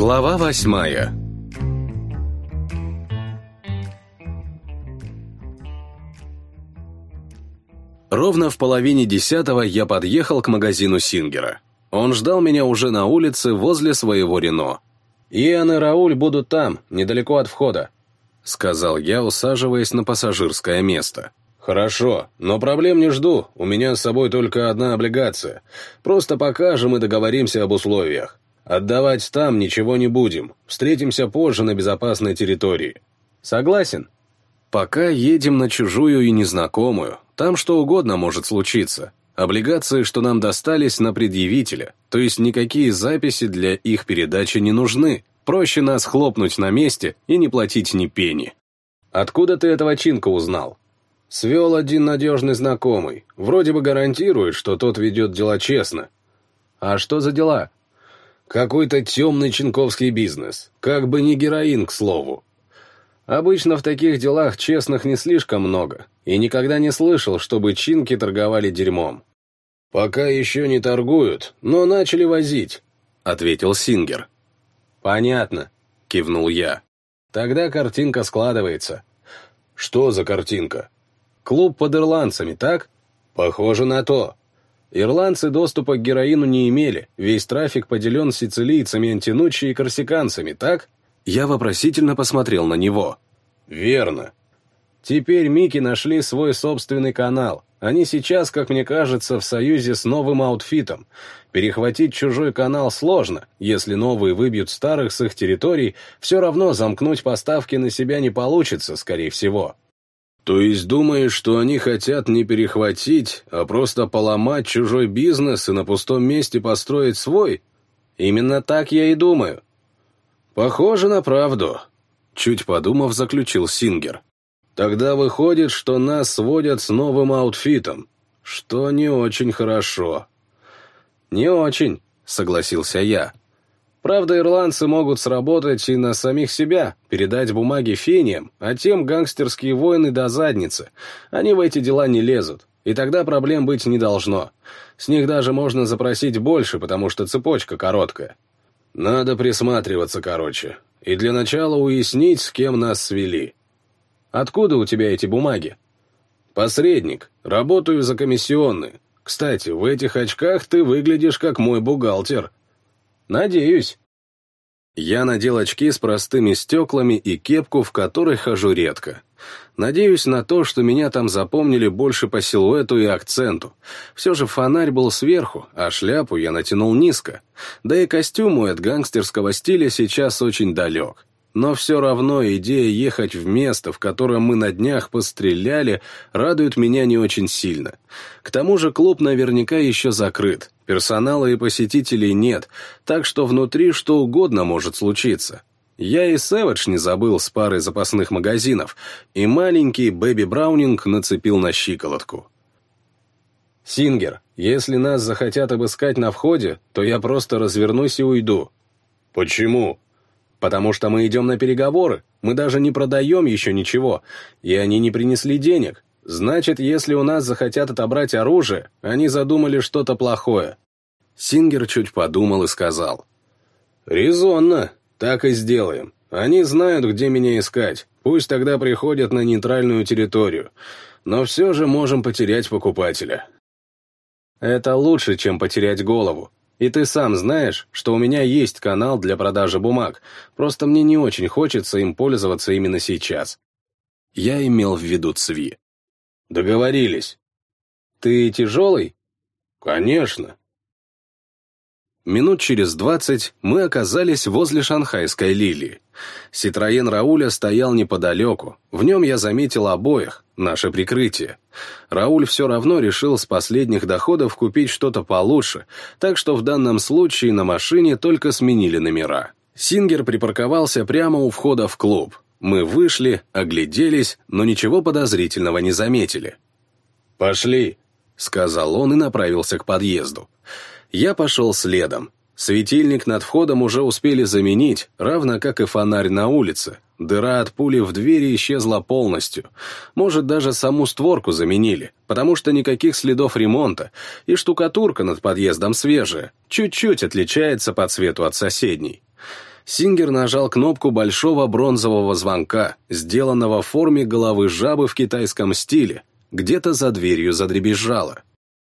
Глава восьмая Ровно в половине десятого я подъехал к магазину Сингера. Он ждал меня уже на улице возле своего Рено. «Иэн и Рауль будут там, недалеко от входа», — сказал я, усаживаясь на пассажирское место. «Хорошо, но проблем не жду, у меня с собой только одна облигация. Просто покажем и договоримся об условиях. Отдавать там ничего не будем, встретимся позже на безопасной территории». «Согласен», Пока едем на чужую и незнакомую, там что угодно может случиться. Облигации, что нам достались на предъявителя, то есть никакие записи для их передачи не нужны. Проще нас хлопнуть на месте и не платить ни пени. Откуда ты этого Чинка узнал? Свел один надежный знакомый. Вроде бы гарантирует, что тот ведет дела честно. А что за дела? Какой-то темный чинковский бизнес. Как бы не героин, к слову. Обычно в таких делах честных не слишком много, и никогда не слышал, чтобы чинки торговали дерьмом. «Пока еще не торгуют, но начали возить», — ответил Сингер. «Понятно», — кивнул я. «Тогда картинка складывается». «Что за картинка?» «Клуб под ирландцами, так?» «Похоже на то». Ирландцы доступа к героину не имели, весь трафик поделен сицилийцами, антинучи и корсиканцами, так?» Я вопросительно посмотрел на него. «Верно. Теперь Мики нашли свой собственный канал. Они сейчас, как мне кажется, в союзе с новым аутфитом. Перехватить чужой канал сложно. Если новые выбьют старых с их территорий, все равно замкнуть поставки на себя не получится, скорее всего». «То есть думаешь, что они хотят не перехватить, а просто поломать чужой бизнес и на пустом месте построить свой?» «Именно так я и думаю», «Похоже на правду», — чуть подумав, заключил Сингер. «Тогда выходит, что нас сводят с новым аутфитом, что не очень хорошо». «Не очень», — согласился я. «Правда, ирландцы могут сработать и на самих себя, передать бумаги фениям, а тем гангстерские войны до задницы. Они в эти дела не лезут, и тогда проблем быть не должно. С них даже можно запросить больше, потому что цепочка короткая. Надо присматриваться, короче. И для начала уяснить, с кем нас свели. Откуда у тебя эти бумаги? Посредник. Работаю за комиссионный. Кстати, в этих очках ты выглядишь как мой бухгалтер. Надеюсь. Я надел очки с простыми стеклами и кепку, в которой хожу редко. Надеюсь на то, что меня там запомнили больше по силуэту и акценту. Все же фонарь был сверху, а шляпу я натянул низко. Да и костюм мой от гангстерского стиля сейчас очень далек. Но все равно идея ехать в место, в котором мы на днях постреляли, радует меня не очень сильно. К тому же клуб наверняка еще закрыт, персонала и посетителей нет, так что внутри что угодно может случиться. Я и Сэвидж не забыл с парой запасных магазинов, и маленький Бэби Браунинг нацепил на щиколотку. «Сингер, если нас захотят обыскать на входе, то я просто развернусь и уйду». «Почему?» «Потому что мы идем на переговоры, мы даже не продаем еще ничего, и они не принесли денег. Значит, если у нас захотят отобрать оружие, они задумали что-то плохое». Сингер чуть подумал и сказал. «Резонно. Так и сделаем. Они знают, где меня искать. Пусть тогда приходят на нейтральную территорию. Но все же можем потерять покупателя. Это лучше, чем потерять голову. И ты сам знаешь, что у меня есть канал для продажи бумаг, просто мне не очень хочется им пользоваться именно сейчас. Я имел в виду Цви. Договорились. Ты тяжелый? Конечно. Минут через двадцать мы оказались возле шанхайской лилии. Ситроен Рауля стоял неподалеку, в нем я заметил обоих, наше прикрытие. Рауль все равно решил с последних доходов купить что-то получше, так что в данном случае на машине только сменили номера. Сингер припарковался прямо у входа в клуб. Мы вышли, огляделись, но ничего подозрительного не заметили. «Пошли», — сказал он и направился к подъезду. Я пошел следом. Светильник над входом уже успели заменить, равно как и фонарь на улице. Дыра от пули в двери исчезла полностью. Может, даже саму створку заменили, потому что никаких следов ремонта, и штукатурка над подъездом свежая, чуть-чуть отличается по цвету от соседней. Сингер нажал кнопку большого бронзового звонка, сделанного в форме головы жабы в китайском стиле, где-то за дверью задребезжало.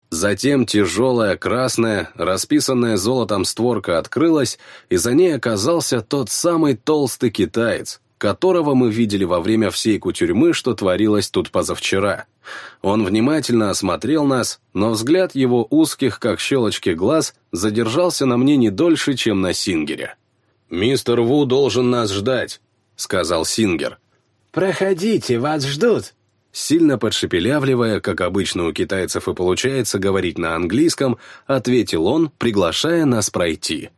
Затем тяжелая, красная, расписанная золотом створка открылась, и за ней оказался тот самый толстый китаец, которого мы видели во время всей кутюрьмы, что творилось тут позавчера. Он внимательно осмотрел нас, но взгляд его узких, как щелочки глаз, задержался на мне не дольше, чем на Сингере. «Мистер Ву должен нас ждать», — сказал Сингер. «Проходите, вас ждут», Сильно подшепелявливая, как обычно у китайцев и получается говорить на английском, ответил он, приглашая нас пройти.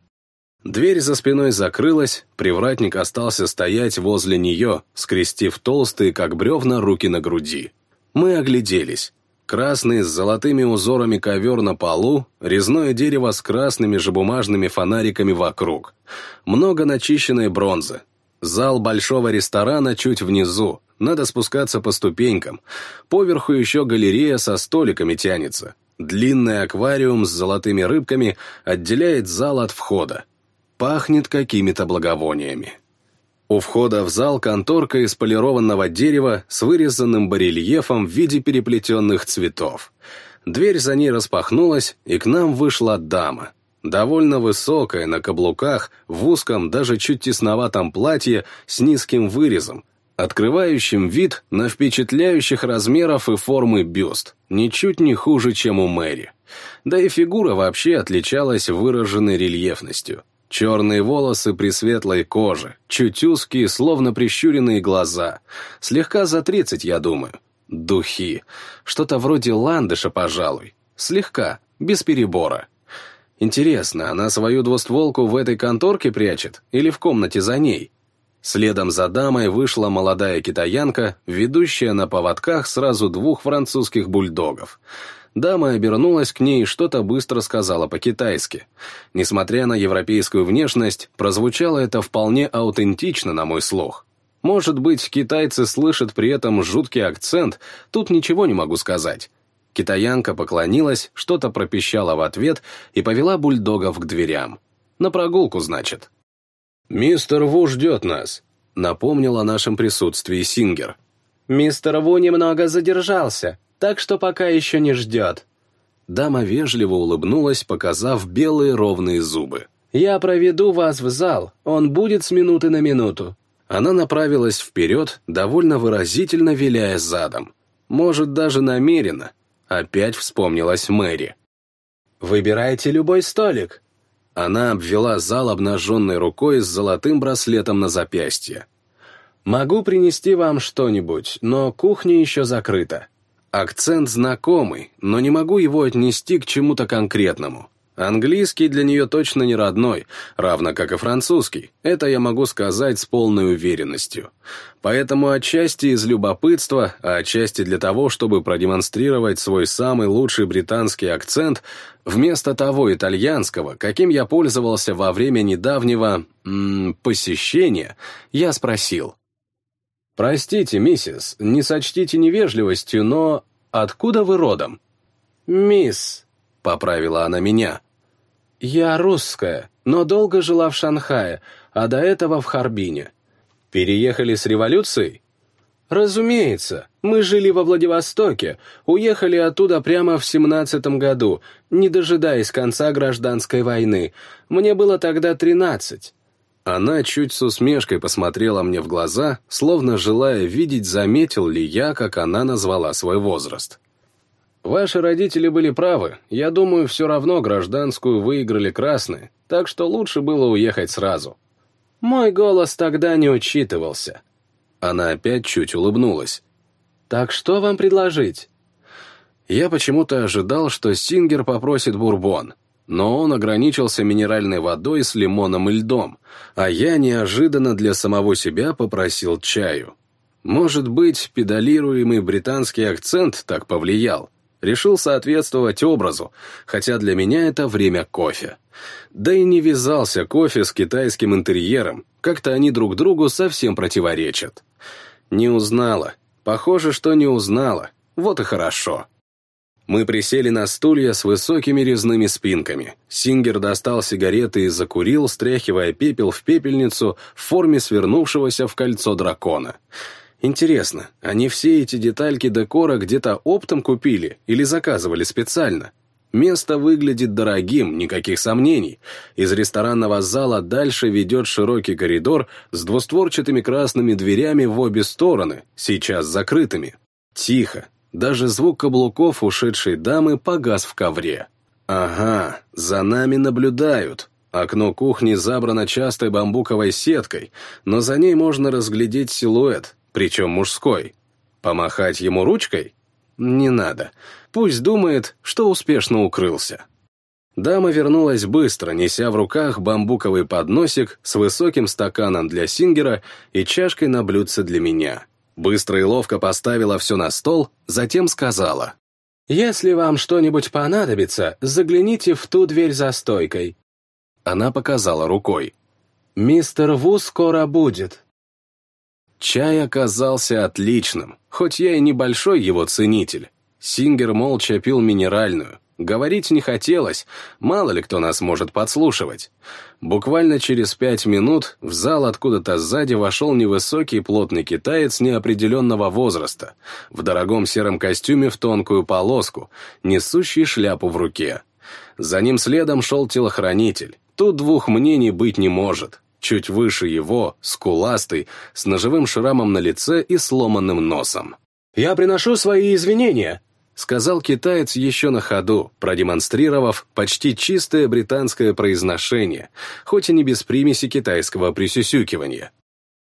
Дверь за спиной закрылась, привратник остался стоять возле нее, скрестив толстые, как бревна, руки на груди. Мы огляделись. Красный с золотыми узорами ковер на полу, резное дерево с красными же бумажными фонариками вокруг. Много начищенной бронзы. Зал большого ресторана чуть внизу, надо спускаться по ступенькам. Поверху еще галерея со столиками тянется. Длинный аквариум с золотыми рыбками отделяет зал от входа. Пахнет какими-то благовониями. У входа в зал конторка из полированного дерева с вырезанным барельефом в виде переплетенных цветов. Дверь за ней распахнулась, и к нам вышла дама. Довольно высокая, на каблуках, в узком, даже чуть тесноватом платье с низким вырезом, открывающим вид на впечатляющих размеров и формы бюст, ничуть не хуже, чем у Мэри. Да и фигура вообще отличалась выраженной рельефностью. Черные волосы при светлой коже, чуть узкие, словно прищуренные глаза. Слегка за тридцать, я думаю. Духи. Что-то вроде ландыша, пожалуй. Слегка, без перебора. Интересно, она свою двустволку в этой конторке прячет или в комнате за ней? Следом за дамой вышла молодая китаянка, ведущая на поводках сразу двух французских бульдогов. Дама обернулась к ней и что-то быстро сказала по-китайски. Несмотря на европейскую внешность, прозвучало это вполне аутентично на мой слух. Может быть, китайцы слышат при этом жуткий акцент, тут ничего не могу сказать. Китаянка поклонилась, что-то пропищала в ответ и повела бульдогов к дверям. На прогулку, значит. «Мистер Ву ждет нас», — напомнил о нашем присутствии Сингер. «Мистер Ву немного задержался, так что пока еще не ждет». Дама вежливо улыбнулась, показав белые ровные зубы. «Я проведу вас в зал, он будет с минуты на минуту». Она направилась вперед, довольно выразительно виляя задом. Может, даже намеренно. Опять вспомнилась Мэри. «Выбирайте любой столик», она обвела зал обнаженной рукой с золотым браслетом на запястье. «Могу принести вам что-нибудь, но кухня еще закрыта». Акцент знакомый, но не могу его отнести к чему-то конкретному. Английский для нее точно не родной, равно как и французский. Это я могу сказать с полной уверенностью. Поэтому отчасти из любопытства, а отчасти для того, чтобы продемонстрировать свой самый лучший британский акцент, вместо того итальянского, каким я пользовался во время недавнего м -м, посещения, я спросил. «Простите, миссис, не сочтите невежливостью, но откуда вы родом?» «Мисс», — поправила она меня, — «Я русская, но долго жила в Шанхае, а до этого в Харбине. Переехали с революцией?» «Разумеется. Мы жили во Владивостоке, уехали оттуда прямо в семнадцатом году, не дожидаясь конца гражданской войны. Мне было тогда тринадцать». Она чуть с усмешкой посмотрела мне в глаза, словно желая видеть, заметил ли я, как она назвала свой возраст. Ваши родители были правы. Я думаю, все равно гражданскую выиграли красные, так что лучше было уехать сразу. Мой голос тогда не учитывался. Она опять чуть улыбнулась. Так что вам предложить? Я почему-то ожидал, что Сингер попросит бурбон, но он ограничился минеральной водой с лимоном и льдом, а я неожиданно для самого себя попросил чаю. Может быть, педалируемый британский акцент так повлиял. Решил соответствовать образу, хотя для меня это время кофе. Да и не вязался кофе с китайским интерьером, как-то они друг другу совсем противоречат. Не узнала. Похоже, что не узнала. Вот и хорошо. Мы присели на стулья с высокими резными спинками. Сингер достал сигареты и закурил, стряхивая пепел в пепельницу в форме свернувшегося в кольцо дракона. Интересно, они все эти детальки декора где-то оптом купили или заказывали специально? Место выглядит дорогим, никаких сомнений. Из ресторанного зала дальше ведет широкий коридор с двустворчатыми красными дверями в обе стороны, сейчас закрытыми. Тихо. Даже звук каблуков ушедшей дамы погас в ковре. Ага, за нами наблюдают. Окно кухни забрано частой бамбуковой сеткой, но за ней можно разглядеть силуэт, причем мужской. Помахать ему ручкой? Не надо. Пусть думает, что успешно укрылся. Дама вернулась быстро, неся в руках бамбуковый подносик с высоким стаканом для Сингера и чашкой на блюдце для меня. Быстро и ловко поставила все на стол, затем сказала. «Если вам что-нибудь понадобится, загляните в ту дверь за стойкой». Она показала рукой. «Мистер Ву скоро будет». Чай оказался отличным, хоть я и небольшой его ценитель. Сингер молча пил минеральную. Говорить не хотелось, мало ли кто нас может подслушивать. Буквально через пять минут в зал откуда-то сзади вошел невысокий плотный китаец неопределенного возраста, в дорогом сером костюме в тонкую полоску, несущий шляпу в руке. За ним следом шел телохранитель. Тут двух мнений быть не может. Чуть выше его, скуластый, с ножевым шрамом на лице и сломанным носом. «Я приношу свои извинения», сказал китаец еще на ходу, продемонстрировав почти чистое британское произношение, хоть и не без примеси китайского присюсюкивания.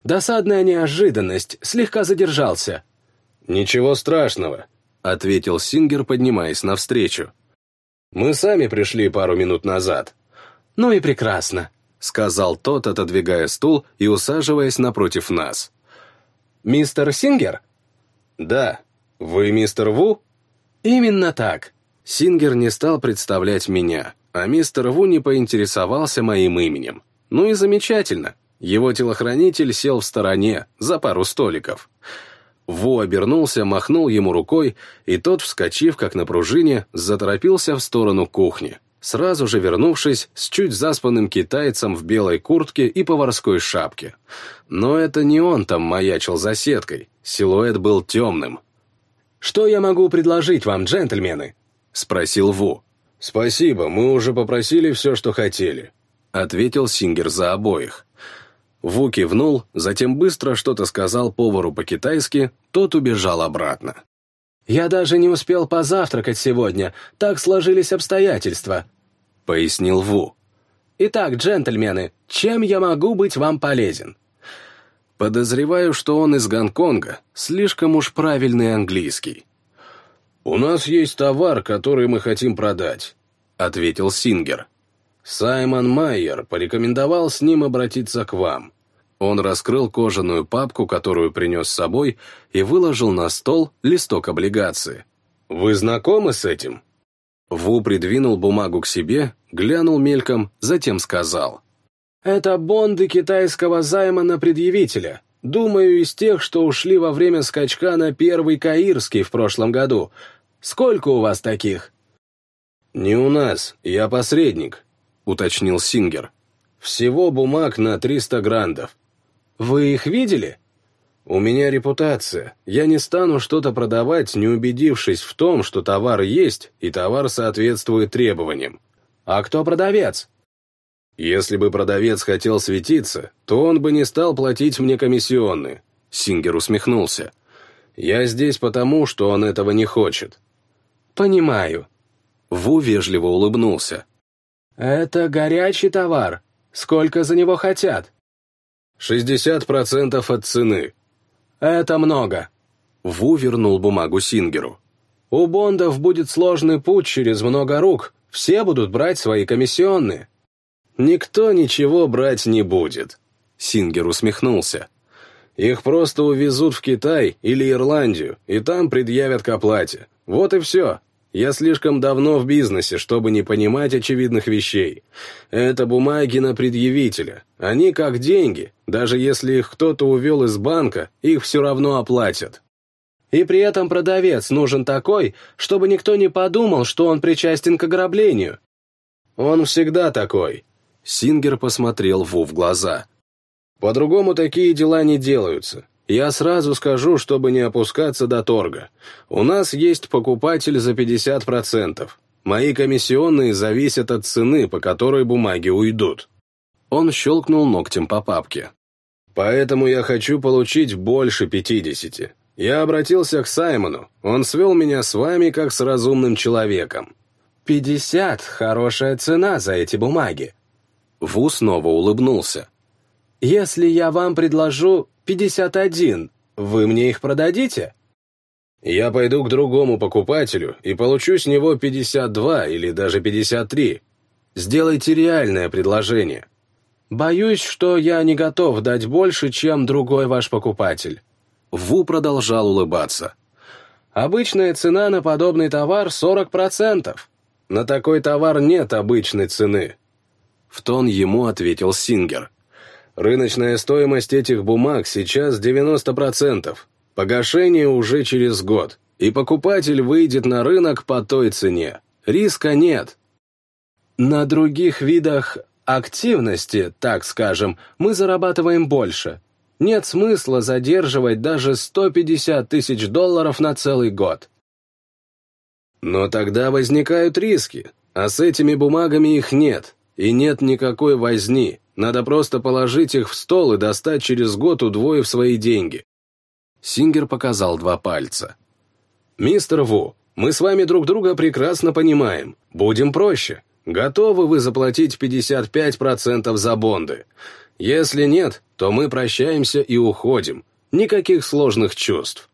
«Досадная неожиданность, слегка задержался». «Ничего страшного», — ответил Сингер, поднимаясь навстречу. «Мы сами пришли пару минут назад». «Ну и прекрасно», — сказал тот, отодвигая стул и усаживаясь напротив нас. «Мистер Сингер?» «Да. Вы мистер Ву?» «Именно так». Сингер не стал представлять меня, а мистер Ву не поинтересовался моим именем. Ну и замечательно. Его телохранитель сел в стороне, за пару столиков. Ву обернулся, махнул ему рукой, и тот, вскочив, как на пружине, заторопился в сторону кухни, сразу же вернувшись с чуть заспанным китайцем в белой куртке и поварской шапке. Но это не он там маячил за сеткой, силуэт был темным, «Что я могу предложить вам, джентльмены?» — спросил Ву. «Спасибо, мы уже попросили все, что хотели», — ответил Сингер за обоих. Ву кивнул, затем быстро что-то сказал повару по-китайски, тот убежал обратно. «Я даже не успел позавтракать сегодня, так сложились обстоятельства», — пояснил Ву. «Итак, джентльмены, чем я могу быть вам полезен?» Подозреваю, что он из Гонконга, слишком уж правильный английский. «У нас есть товар, который мы хотим продать», — ответил Сингер. «Саймон Майер порекомендовал с ним обратиться к вам». Он раскрыл кожаную папку, которую принес с собой, и выложил на стол листок облигации. «Вы знакомы с этим?» Ву придвинул бумагу к себе, глянул мельком, затем сказал. Это бонды китайского займа на предъявителя. Думаю, из тех, что ушли во время скачка на первый Каирский в прошлом году. Сколько у вас таких?» «Не у нас, я посредник», — уточнил Сингер. «Всего бумаг на 300 грандов». «Вы их видели?» «У меня репутация. Я не стану что-то продавать, не убедившись в том, что товар есть, и товар соответствует требованиям». «А кто продавец?» Если бы продавец хотел светиться, то он бы не стал платить мне комиссионные. Сингер усмехнулся. Я здесь потому, что он этого не хочет. Понимаю. Ву вежливо улыбнулся. Это горячий товар. Сколько за него хотят? Шестьдесят процентов от цены. Это много. Ву вернул бумагу Сингеру. У бондов будет сложный путь через много рук. Все будут брать свои комиссионные. «Никто ничего брать не будет», — Сингер усмехнулся. «Их просто увезут в Китай или Ирландию, и там предъявят к оплате. Вот и все. Я слишком давно в бизнесе, чтобы не понимать очевидных вещей. Это бумаги на предъявителя. Они как деньги. Даже если их кто-то увел из банка, их все равно оплатят». И при этом продавец нужен такой, чтобы никто не подумал, что он причастен к ограблению. Он всегда такой. Сингер посмотрел Ву в глаза. По-другому такие дела не делаются. Я сразу скажу, чтобы не опускаться до торга. У нас есть покупатель за 50%. Мои комиссионные зависят от цены, по которой бумаги уйдут. Он щелкнул ногтем по папке. Поэтому я хочу получить больше 50. Я обратился к Саймону. Он свел меня с вами, как с разумным человеком. «Пятьдесят — хорошая цена за эти бумаги». Ву снова улыбнулся. «Если я вам предложу пятьдесят один, вы мне их продадите?» «Я пойду к другому покупателю и получу с него пятьдесят два или даже пятьдесят три. Сделайте реальное предложение». «Боюсь, что я не готов дать больше, чем другой ваш покупатель». Ву продолжал улыбаться. «Обычная цена на подобный товар сорок процентов. На такой товар нет обычной цены. В тон ему ответил Сингер. Рыночная стоимость этих бумаг сейчас 90%. Погашение уже через год. И покупатель выйдет на рынок по той цене. Риска нет. На других видах активности, так скажем, мы зарабатываем больше. Нет смысла задерживать даже 150 тысяч долларов на целый год. Но тогда возникают риски, а с этими бумагами их нет, и нет никакой возни, надо просто положить их в стол и достать через год, удвоив свои деньги. Сингер показал два пальца. «Мистер Ву, мы с вами друг друга прекрасно понимаем. Будем проще. Готовы вы заплатить 55% за бонды? Если нет, то мы прощаемся и уходим. Никаких сложных чувств».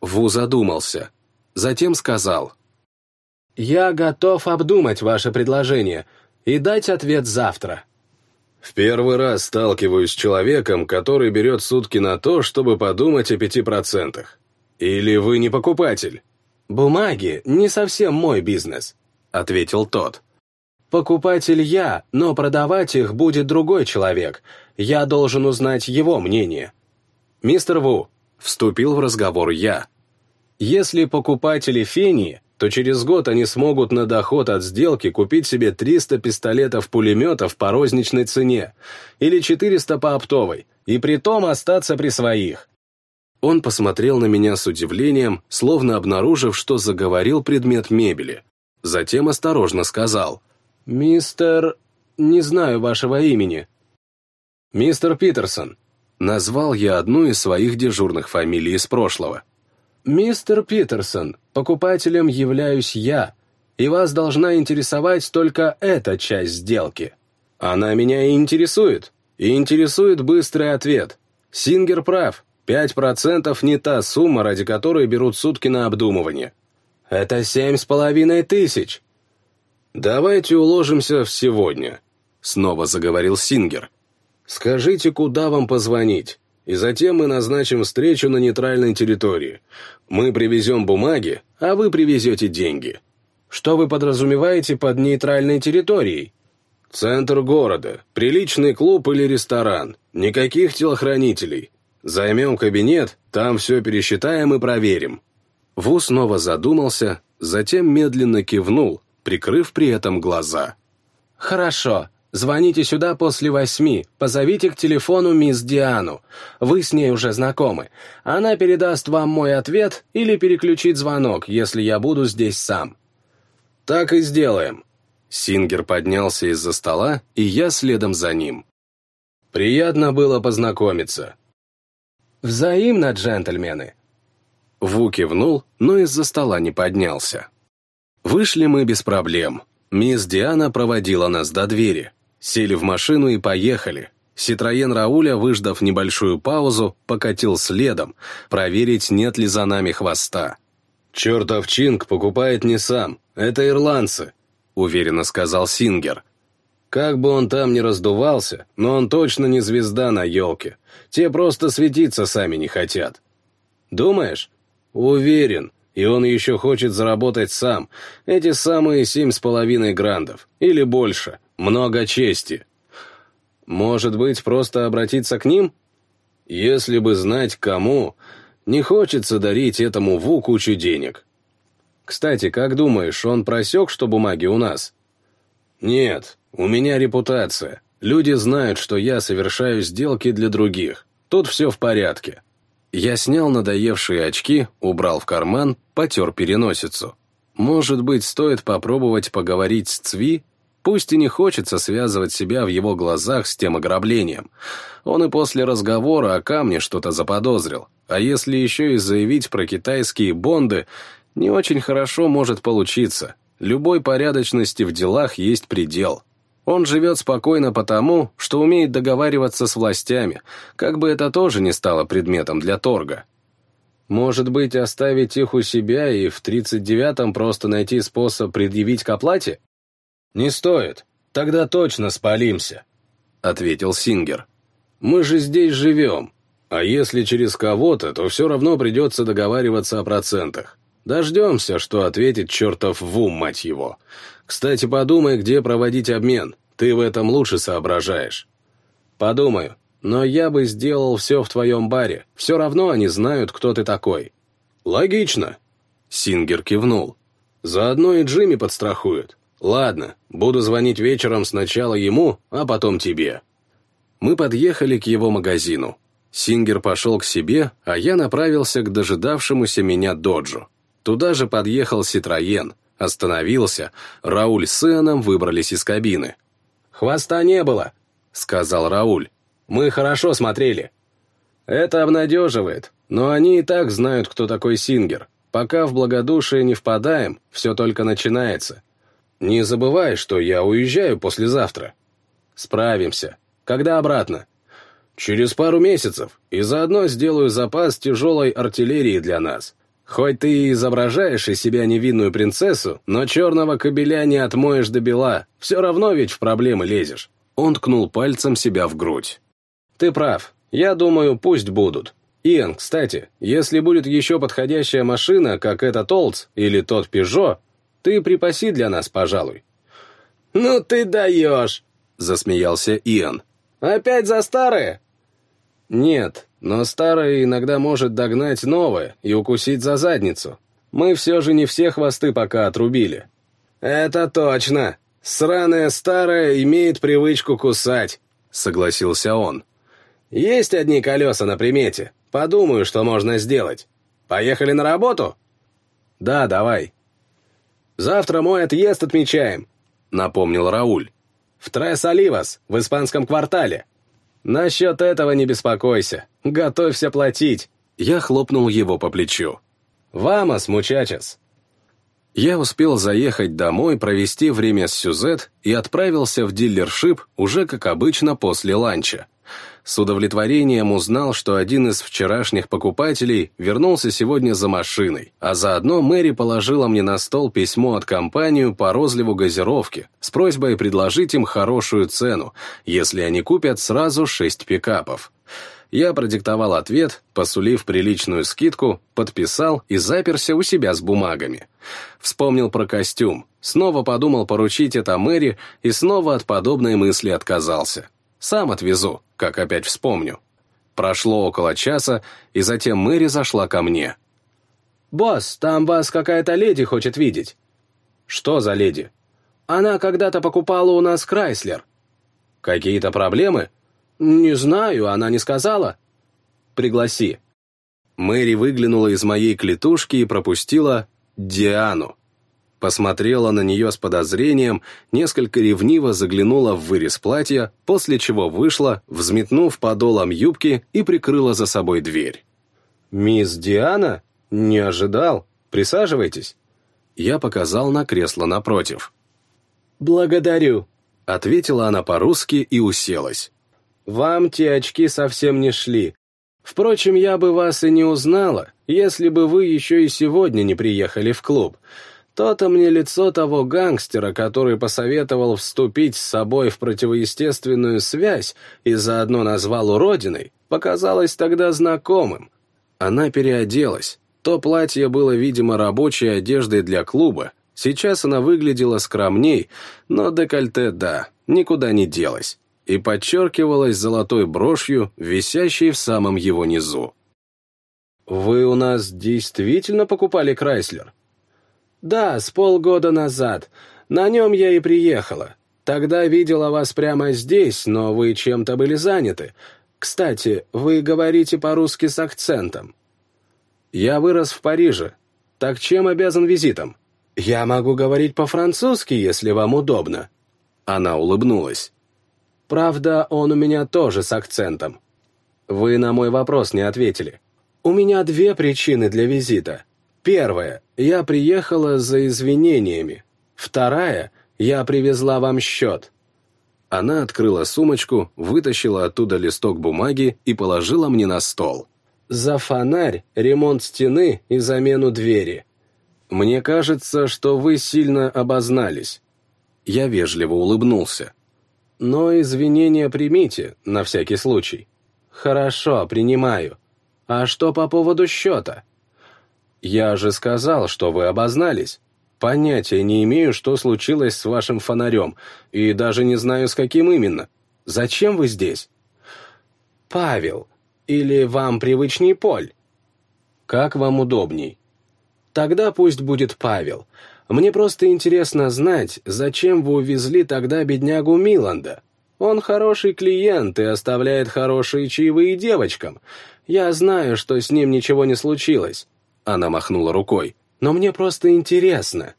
Ву задумался затем сказал. «Я готов обдумать ваше предложение и дать ответ завтра». «В первый раз сталкиваюсь с человеком, который берет сутки на то, чтобы подумать о пяти процентах. Или вы не покупатель?» «Бумаги не совсем мой бизнес», — ответил тот. «Покупатель я, но продавать их будет другой человек. Я должен узнать его мнение». «Мистер Ву», — вступил в разговор я, — если покупатели фени, то через год они смогут на доход от сделки купить себе 300 пистолетов-пулеметов по розничной цене или 400 по оптовой, и при том остаться при своих. Он посмотрел на меня с удивлением, словно обнаружив, что заговорил предмет мебели. Затем осторожно сказал. «Мистер... не знаю вашего имени». «Мистер Питерсон». Назвал я одну из своих дежурных фамилий из прошлого. «Мистер Питерсон, покупателем являюсь я, и вас должна интересовать только эта часть сделки. Она меня и интересует, и интересует быстрый ответ. Сингер прав, 5% не та сумма, ради которой берут сутки на обдумывание. Это семь с половиной тысяч». «Давайте уложимся в сегодня», — снова заговорил Сингер. «Скажите, куда вам позвонить? И затем мы назначим встречу на нейтральной территории. Мы привезем бумаги, а вы привезете деньги. Что вы подразумеваете под нейтральной территорией? Центр города, приличный клуб или ресторан, никаких телохранителей. Займем кабинет, там все пересчитаем и проверим. Ву снова задумался, затем медленно кивнул, прикрыв при этом глаза. «Хорошо», Звоните сюда после восьми, позовите к телефону мисс Диану. Вы с ней уже знакомы. Она передаст вам мой ответ или переключит звонок, если я буду здесь сам». «Так и сделаем». Сингер поднялся из-за стола, и я следом за ним. «Приятно было познакомиться». «Взаимно, джентльмены». Ву кивнул, но из-за стола не поднялся. Вышли мы без проблем. Мисс Диана проводила нас до двери. Сели в машину и поехали. Ситроен Рауля, выждав небольшую паузу, покатил следом, проверить, нет ли за нами хвоста. «Чертов Чинг покупает не сам, это ирландцы», — уверенно сказал Сингер. «Как бы он там ни раздувался, но он точно не звезда на елке. Те просто светиться сами не хотят». «Думаешь?» «Уверен. И он еще хочет заработать сам. Эти самые семь с половиной грандов. Или больше. Много чести. Может быть, просто обратиться к ним? Если бы знать, кому... Не хочется дарить этому Ву кучу денег. Кстати, как думаешь, он просек, что бумаги у нас? Нет, у меня репутация. Люди знают, что я совершаю сделки для других. Тут все в порядке. Я снял надоевшие очки, убрал в карман, потер переносицу. Может быть, стоит попробовать поговорить с Цви? Пусть и не хочется связывать себя в его глазах с тем ограблением. Он и после разговора о камне что-то заподозрил. А если еще и заявить про китайские бонды, не очень хорошо может получиться. Любой порядочности в делах есть предел. Он живет спокойно потому, что умеет договариваться с властями, как бы это тоже не стало предметом для торга. Может быть, оставить их у себя и в 39-м просто найти способ предъявить к оплате? «Не стоит. Тогда точно спалимся», — ответил Сингер. «Мы же здесь живем. А если через кого-то, то все равно придется договариваться о процентах. Дождемся, что ответит чертов Вум, мать его. Кстати, подумай, где проводить обмен. Ты в этом лучше соображаешь». «Подумаю. Но я бы сделал все в твоем баре. Все равно они знают, кто ты такой». «Логично», — Сингер кивнул. «Заодно и Джимми подстрахует. «Ладно, буду звонить вечером сначала ему, а потом тебе». Мы подъехали к его магазину. Сингер пошел к себе, а я направился к дожидавшемуся меня доджу. Туда же подъехал Ситроен, остановился, Рауль с Ионом выбрались из кабины. «Хвоста не было», — сказал Рауль. «Мы хорошо смотрели». «Это обнадеживает, но они и так знают, кто такой Сингер. Пока в благодушие не впадаем, все только начинается. Не забывай, что я уезжаю послезавтра. Справимся. Когда обратно? Через пару месяцев, и заодно сделаю запас тяжелой артиллерии для нас. Хоть ты и изображаешь из себя невинную принцессу, но черного кобеля не отмоешь до бела, все равно ведь в проблемы лезешь. Он ткнул пальцем себя в грудь. Ты прав. Я думаю, пусть будут. Иэн, кстати, если будет еще подходящая машина, как этот Олдс или тот Пежо, ты припаси для нас, пожалуй». «Ну ты даешь!» — засмеялся Иэн. «Опять за старое?» «Нет, но старое иногда может догнать новое и укусить за задницу. Мы все же не все хвосты пока отрубили». «Это точно! Сраное старое имеет привычку кусать», — согласился он. «Есть одни колеса на примете. Подумаю, что можно сделать. Поехали на работу?» «Да, давай», Завтра мой отъезд отмечаем», — напомнил Рауль. «В Трес-Оливас, в испанском квартале». «Насчет этого не беспокойся. Готовься платить». Я хлопнул его по плечу. «Вамос, мучачес». Я успел заехать домой, провести время с Сюзет и отправился в дилершип уже, как обычно, после ланча. С удовлетворением узнал, что один из вчерашних покупателей вернулся сегодня за машиной, а заодно Мэри положила мне на стол письмо от компании по розливу газировки с просьбой предложить им хорошую цену, если они купят сразу шесть пикапов. Я продиктовал ответ, посулив приличную скидку, подписал и заперся у себя с бумагами. Вспомнил про костюм, снова подумал поручить это Мэри и снова от подобной мысли отказался. Сам отвезу, как опять вспомню. Прошло около часа, и затем Мэри зашла ко мне. «Босс, там вас какая-то леди хочет видеть». «Что за леди?» «Она когда-то покупала у нас Крайслер». «Какие-то проблемы?» «Не знаю, она не сказала». «Пригласи». Мэри выглянула из моей клетушки и пропустила Диану посмотрела на нее с подозрением, несколько ревниво заглянула в вырез платья, после чего вышла, взметнув подолом юбки и прикрыла за собой дверь. «Мисс Диана? Не ожидал. Присаживайтесь». Я показал на кресло напротив. «Благодарю», — ответила она по-русски и уселась. «Вам те очки совсем не шли. Впрочем, я бы вас и не узнала, если бы вы еще и сегодня не приехали в клуб. То-то мне лицо того гангстера, который посоветовал вступить с собой в противоестественную связь и заодно назвал уродиной, показалось тогда знакомым. Она переоделась. То платье было, видимо, рабочей одеждой для клуба. Сейчас она выглядела скромней, но декольте, да, никуда не делась. И подчеркивалась золотой брошью, висящей в самом его низу. «Вы у нас действительно покупали Крайслер?» «Да, с полгода назад. На нем я и приехала. Тогда видела вас прямо здесь, но вы чем-то были заняты. Кстати, вы говорите по-русски с акцентом». «Я вырос в Париже. Так чем обязан визитом?» «Я могу говорить по-французски, если вам удобно». Она улыбнулась. «Правда, он у меня тоже с акцентом. Вы на мой вопрос не ответили. У меня две причины для визита. Первая. Я приехала за извинениями. Вторая. Я привезла вам счет». Она открыла сумочку, вытащила оттуда листок бумаги и положила мне на стол. «За фонарь, ремонт стены и замену двери. Мне кажется, что вы сильно обознались». Я вежливо улыбнулся. «Но извинения примите, на всякий случай». «Хорошо, принимаю. А что по поводу счета?» «Я же сказал, что вы обознались. Понятия не имею, что случилось с вашим фонарем, и даже не знаю, с каким именно. Зачем вы здесь?» «Павел. Или вам привычней Поль?» «Как вам удобней?» «Тогда пусть будет Павел. Мне просто интересно знать, зачем вы увезли тогда беднягу Миланда. Он хороший клиент и оставляет хорошие чаевые девочкам. Я знаю, что с ним ничего не случилось». Она махнула рукой. «Но мне просто интересно».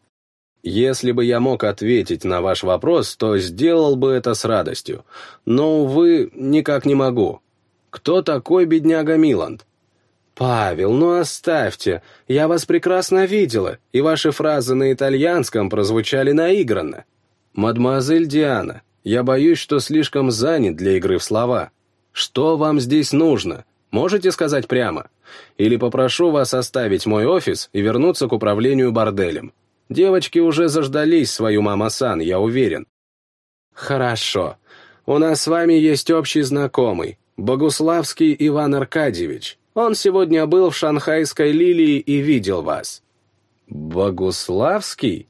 Если бы я мог ответить на ваш вопрос, то сделал бы это с радостью. Но, увы, никак не могу. Кто такой бедняга Миланд? «Павел, ну оставьте. Я вас прекрасно видела, и ваши фразы на итальянском прозвучали наигранно. Мадемуазель Диана, я боюсь, что слишком занят для игры в слова. Что вам здесь нужно? Можете сказать прямо? Или попрошу вас оставить мой офис и вернуться к управлению борделем. Девочки уже заждались свою мама-сан, я уверен. Хорошо. У нас с вами есть общий знакомый, Богуславский Иван Аркадьевич. Он сегодня был в шанхайской лилии и видел вас. Богуславский?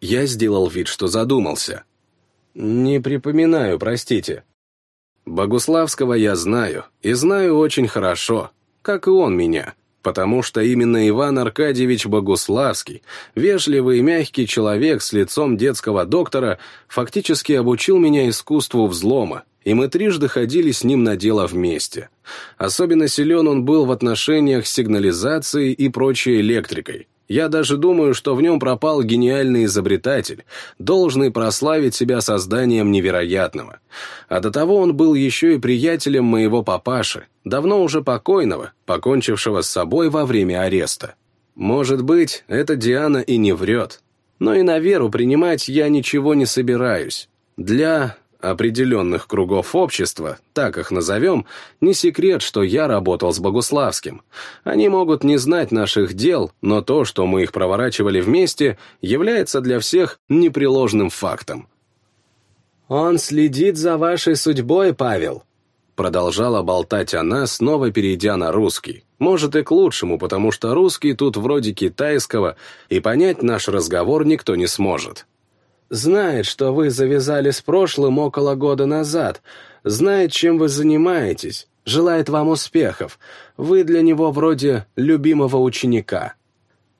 Я сделал вид, что задумался. «Не припоминаю, простите». Богуславского я знаю, и знаю очень хорошо, как и он меня, потому что именно Иван Аркадьевич Богуславский, вежливый и мягкий человек с лицом детского доктора, фактически обучил меня искусству взлома, и мы трижды ходили с ним на дело вместе. Особенно силен он был в отношениях с сигнализацией и прочей электрикой, я даже думаю, что в нем пропал гениальный изобретатель, должный прославить себя созданием невероятного. А до того он был еще и приятелем моего папаши, давно уже покойного, покончившего с собой во время ареста. Может быть, эта Диана и не врет. Но и на веру принимать я ничего не собираюсь. Для определенных кругов общества, так их назовем, не секрет, что я работал с Богуславским. Они могут не знать наших дел, но то, что мы их проворачивали вместе, является для всех непреложным фактом. «Он следит за вашей судьбой, Павел», продолжала болтать она, снова перейдя на русский. Может, и к лучшему, потому что русский тут вроде китайского, и понять наш разговор никто не сможет. Знает, что вы завязали с прошлым около года назад, знает, чем вы занимаетесь, желает вам успехов. Вы для него вроде любимого ученика.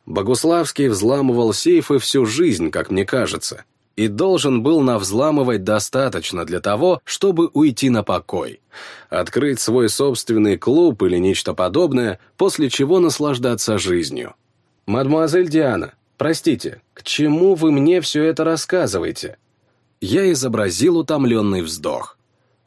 Богуславский взламывал сейфы всю жизнь, как мне кажется, и должен был навзламывать достаточно для того, чтобы уйти на покой, открыть свой собственный клуб или нечто подобное, после чего наслаждаться жизнью. «Мадемуазель Диана, Простите, к чему вы мне все это рассказываете? Я изобразил утомленный вздох.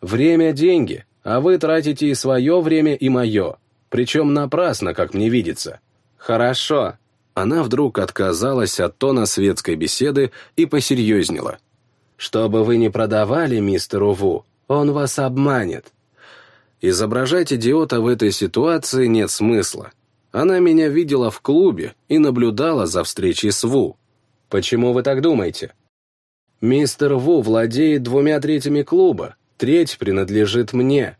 Время — деньги, а вы тратите и свое время, и мое. Причем напрасно, как мне видится. Хорошо. Она вдруг отказалась от тона светской беседы и посерьезнела. Что бы вы ни продавали мистеру Ву, он вас обманет. Изображать идиота в этой ситуации нет смысла. Она меня видела в клубе и наблюдала за встречей с Ву. Почему вы так думаете? Мистер Ву владеет двумя третьими клуба, треть принадлежит мне.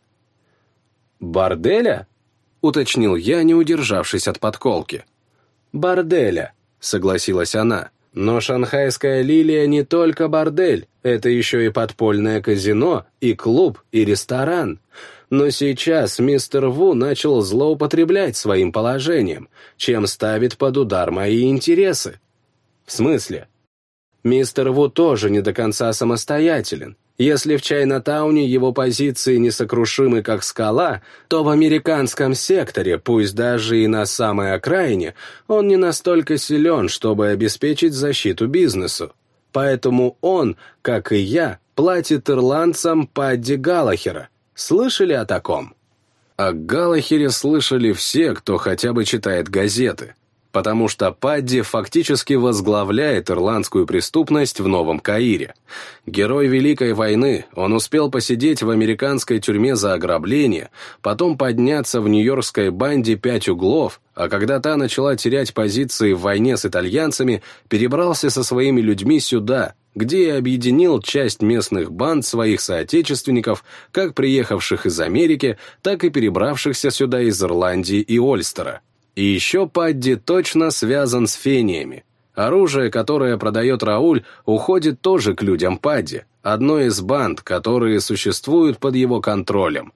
Борделя? Уточнил я, не удержавшись от подколки. Борделя, согласилась она. Но шанхайская лилия не только бордель, это еще и подпольное казино, и клуб, и ресторан. Но сейчас мистер Ву начал злоупотреблять своим положением, чем ставит под удар мои интересы. В смысле? Мистер Ву тоже не до конца самостоятелен. Если в Чайна-тауне его позиции несокрушимы как скала, то в американском секторе, пусть даже и на самой окраине, он не настолько силен, чтобы обеспечить защиту бизнесу. Поэтому он, как и я, платит ирландцам Падди Галлахера. Слышали о таком? О Галлахере слышали все, кто хотя бы читает газеты потому что Падди фактически возглавляет ирландскую преступность в Новом Каире. Герой Великой войны, он успел посидеть в американской тюрьме за ограбление, потом подняться в нью-йоркской банде «Пять углов», а когда та начала терять позиции в войне с итальянцами, перебрался со своими людьми сюда, где и объединил часть местных банд своих соотечественников, как приехавших из Америки, так и перебравшихся сюда из Ирландии и Ольстера. И еще Падди точно связан с фениями. Оружие, которое продает Рауль, уходит тоже к людям Падди, одной из банд, которые существуют под его контролем.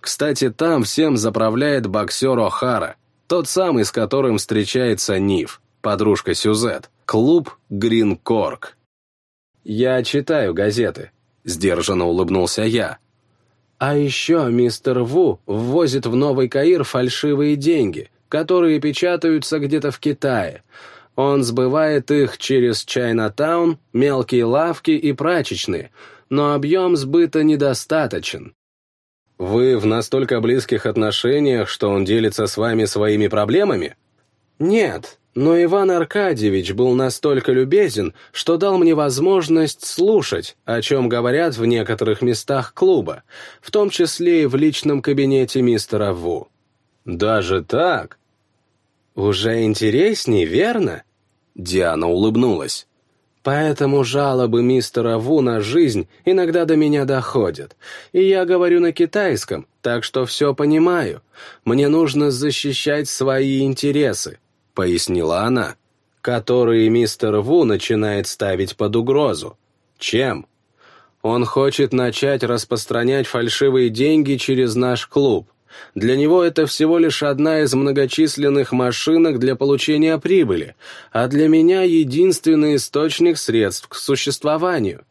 Кстати, там всем заправляет боксер О'Хара, тот самый, с которым встречается Нив, подружка Сюзет, клуб Грин Корк. «Я читаю газеты», — сдержанно улыбнулся я. «А еще мистер Ву ввозит в Новый Каир фальшивые деньги — которые печатаются где-то в Китае. Он сбывает их через Чайнатаун, мелкие лавки и прачечные, но объем сбыта недостаточен. Вы в настолько близких отношениях, что он делится с вами своими проблемами? Нет, но Иван Аркадьевич был настолько любезен, что дал мне возможность слушать, о чем говорят в некоторых местах клуба, в том числе и в личном кабинете мистера Ву. «Даже так?» «Уже интересней, верно?» Диана улыбнулась. «Поэтому жалобы мистера Ву на жизнь иногда до меня доходят. И я говорю на китайском, так что все понимаю. Мне нужно защищать свои интересы», — пояснила она, «которые мистер Ву начинает ставить под угрозу. Чем?» Он хочет начать распространять фальшивые деньги через наш клуб. Для него это всего лишь одна из многочисленных машинок для получения прибыли, а для меня единственный источник средств к существованию.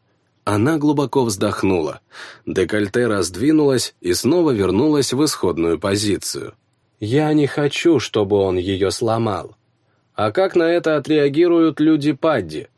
Она глубоко вздохнула. Декольте раздвинулась и снова вернулась в исходную позицию. «Я не хочу, чтобы он ее сломал. А как на это отреагируют люди Падди?»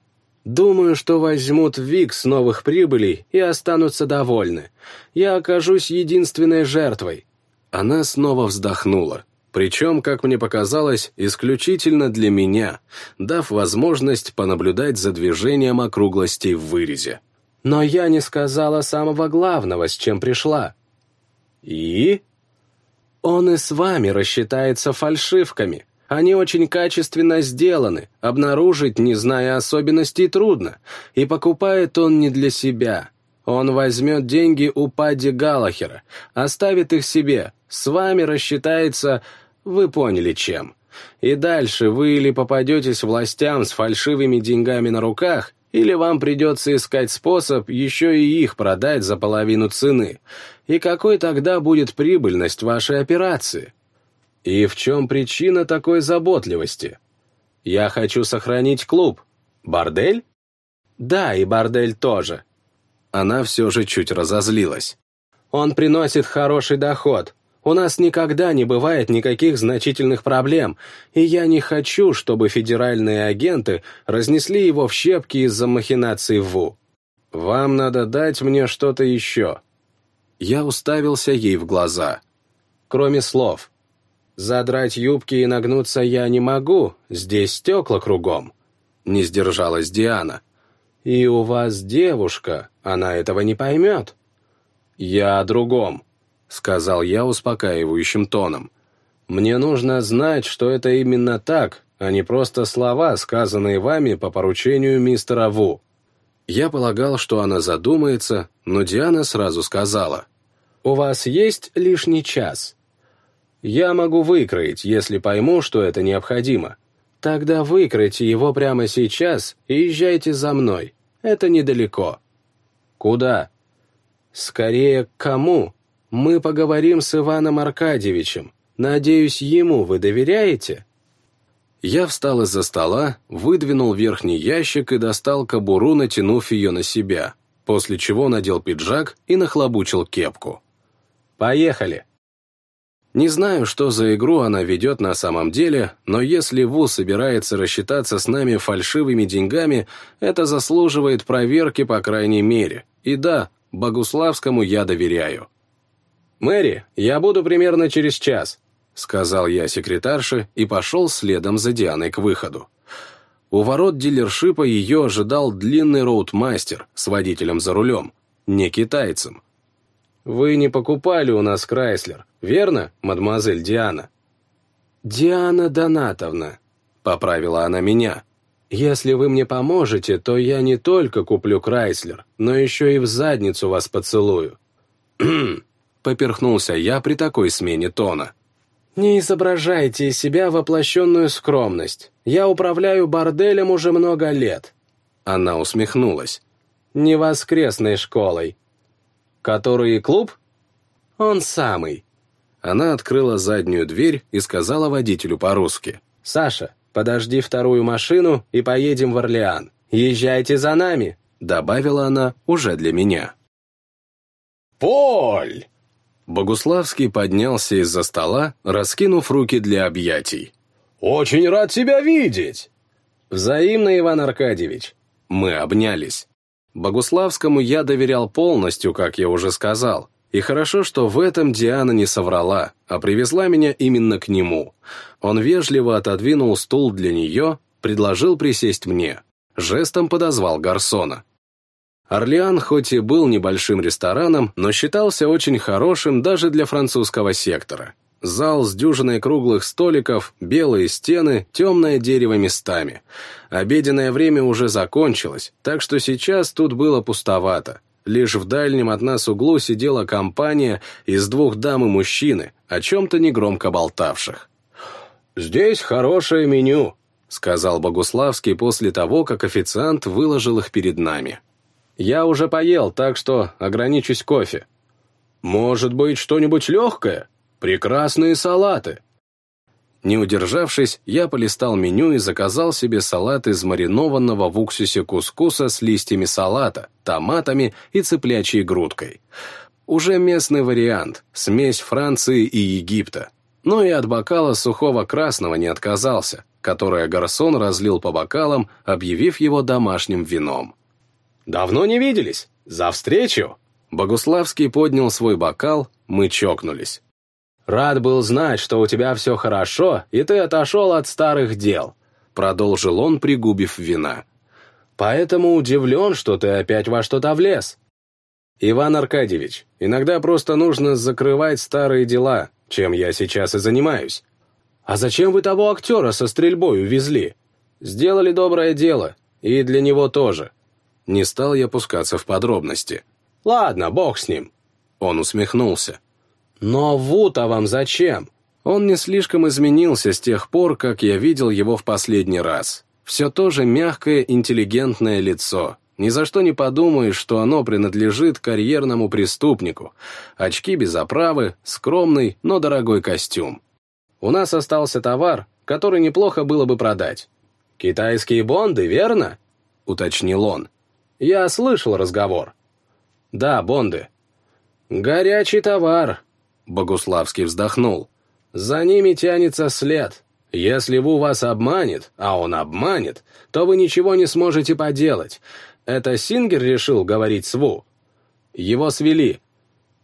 Думаю, что возьмут ВИК с новых прибылей и останутся довольны. Я окажусь единственной жертвой. Она снова вздохнула, причем, как мне показалось, исключительно для меня, дав возможность понаблюдать за движением округлостей в вырезе. «Но я не сказала самого главного, с чем пришла». «И?» «Он и с вами рассчитается фальшивками. Они очень качественно сделаны, обнаружить, не зная особенностей, трудно. И покупает он не для себя. Он возьмет деньги у Падди Галлахера, оставит их себе, с вами рассчитается, вы поняли чем. И дальше вы или попадетесь властям с фальшивыми деньгами на руках, или вам придется искать способ еще и их продать за половину цены. И какой тогда будет прибыльность вашей операции? И в чем причина такой заботливости? Я хочу сохранить клуб. Бордель? Да, и бордель тоже. Она все же чуть разозлилась. Он приносит хороший доход, у нас никогда не бывает никаких значительных проблем, и я не хочу, чтобы федеральные агенты разнесли его в щепки из-за махинаций ВУ. Вам надо дать мне что-то еще». Я уставился ей в глаза. Кроме слов. «Задрать юбки и нагнуться я не могу, здесь стекла кругом», — не сдержалась Диана. «И у вас девушка, она этого не поймет». «Я о другом», — сказал я успокаивающим тоном. «Мне нужно знать, что это именно так, а не просто слова, сказанные вами по поручению мистера Ву». Я полагал, что она задумается, но Диана сразу сказала. «У вас есть лишний час?» «Я могу выкроить, если пойму, что это необходимо. Тогда выкройте его прямо сейчас и езжайте за мной. Это недалеко. Куда? Скорее, к кому? Мы поговорим с Иваном Аркадьевичем. Надеюсь, ему вы доверяете? Я встал из-за стола, выдвинул верхний ящик и достал кобуру, натянув ее на себя, после чего надел пиджак и нахлобучил кепку. «Поехали!» Не знаю, что за игру она ведет на самом деле, но если Ву собирается рассчитаться с нами фальшивыми деньгами, это заслуживает проверки по крайней мере. И да, Богуславскому я доверяю. «Мэри, я буду примерно через час», — сказал я секретарше и пошел следом за Дианой к выходу. У ворот дилершипа ее ожидал длинный роудмастер с водителем за рулем, не китайцем. «Вы не покупали у нас Крайслер, верно, мадемуазель Диана?» «Диана Донатовна», — поправила она меня. «Если вы мне поможете, то я не только куплю Крайслер, но еще и в задницу вас поцелую». поперхнулся я при такой смене тона. «Не изображайте из себя воплощенную скромность. Я управляю борделем уже много лет». Она усмехнулась. «Не воскресной школой, «Который клуб?» «Он самый». Она открыла заднюю дверь и сказала водителю по-русски. «Саша, подожди вторую машину и поедем в Орлеан. Езжайте за нами», — добавила она уже для меня. «Поль!» Богуславский поднялся из-за стола, раскинув руки для объятий. «Очень рад тебя видеть!» «Взаимно, Иван Аркадьевич!» Мы обнялись. Богуславскому я доверял полностью, как я уже сказал. И хорошо, что в этом Диана не соврала, а привезла меня именно к нему. Он вежливо отодвинул стул для нее, предложил присесть мне. Жестом подозвал гарсона. Орлеан хоть и был небольшим рестораном, но считался очень хорошим даже для французского сектора. Зал с дюжиной круглых столиков, белые стены, темное дерево местами. Обеденное время уже закончилось, так что сейчас тут было пустовато. Лишь в дальнем от нас углу сидела компания из двух дам и мужчины, о чем-то негромко болтавших. «Здесь хорошее меню», — сказал Богуславский после того, как официант выложил их перед нами. «Я уже поел, так что ограничусь кофе». «Может быть, что-нибудь легкое?» Прекрасные салаты!» Не удержавшись, я полистал меню и заказал себе салат из маринованного в уксусе кускуса с листьями салата, томатами и цыплячьей грудкой. Уже местный вариант, смесь Франции и Египта. Но и от бокала сухого красного не отказался, которое гарсон разлил по бокалам, объявив его домашним вином. «Давно не виделись? За встречу!» Богуславский поднял свой бокал, мы чокнулись. «Рад был знать, что у тебя все хорошо, и ты отошел от старых дел», — продолжил он, пригубив вина. «Поэтому удивлен, что ты опять во что-то влез». «Иван Аркадьевич, иногда просто нужно закрывать старые дела, чем я сейчас и занимаюсь. А зачем вы того актера со стрельбой увезли? Сделали доброе дело, и для него тоже». Не стал я пускаться в подробности. «Ладно, бог с ним». Он усмехнулся. «Но Вута вам зачем?» Он не слишком изменился с тех пор, как я видел его в последний раз. Все то же мягкое, интеллигентное лицо. Ни за что не подумаешь, что оно принадлежит карьерному преступнику. Очки без оправы, скромный, но дорогой костюм. У нас остался товар, который неплохо было бы продать. «Китайские бонды, верно?» — уточнил он. «Я слышал разговор». «Да, бонды». «Горячий товар», Богуславский вздохнул. «За ними тянется след. Если Ву вас обманет, а он обманет, то вы ничего не сможете поделать. Это Сингер решил говорить с Ву. Его свели.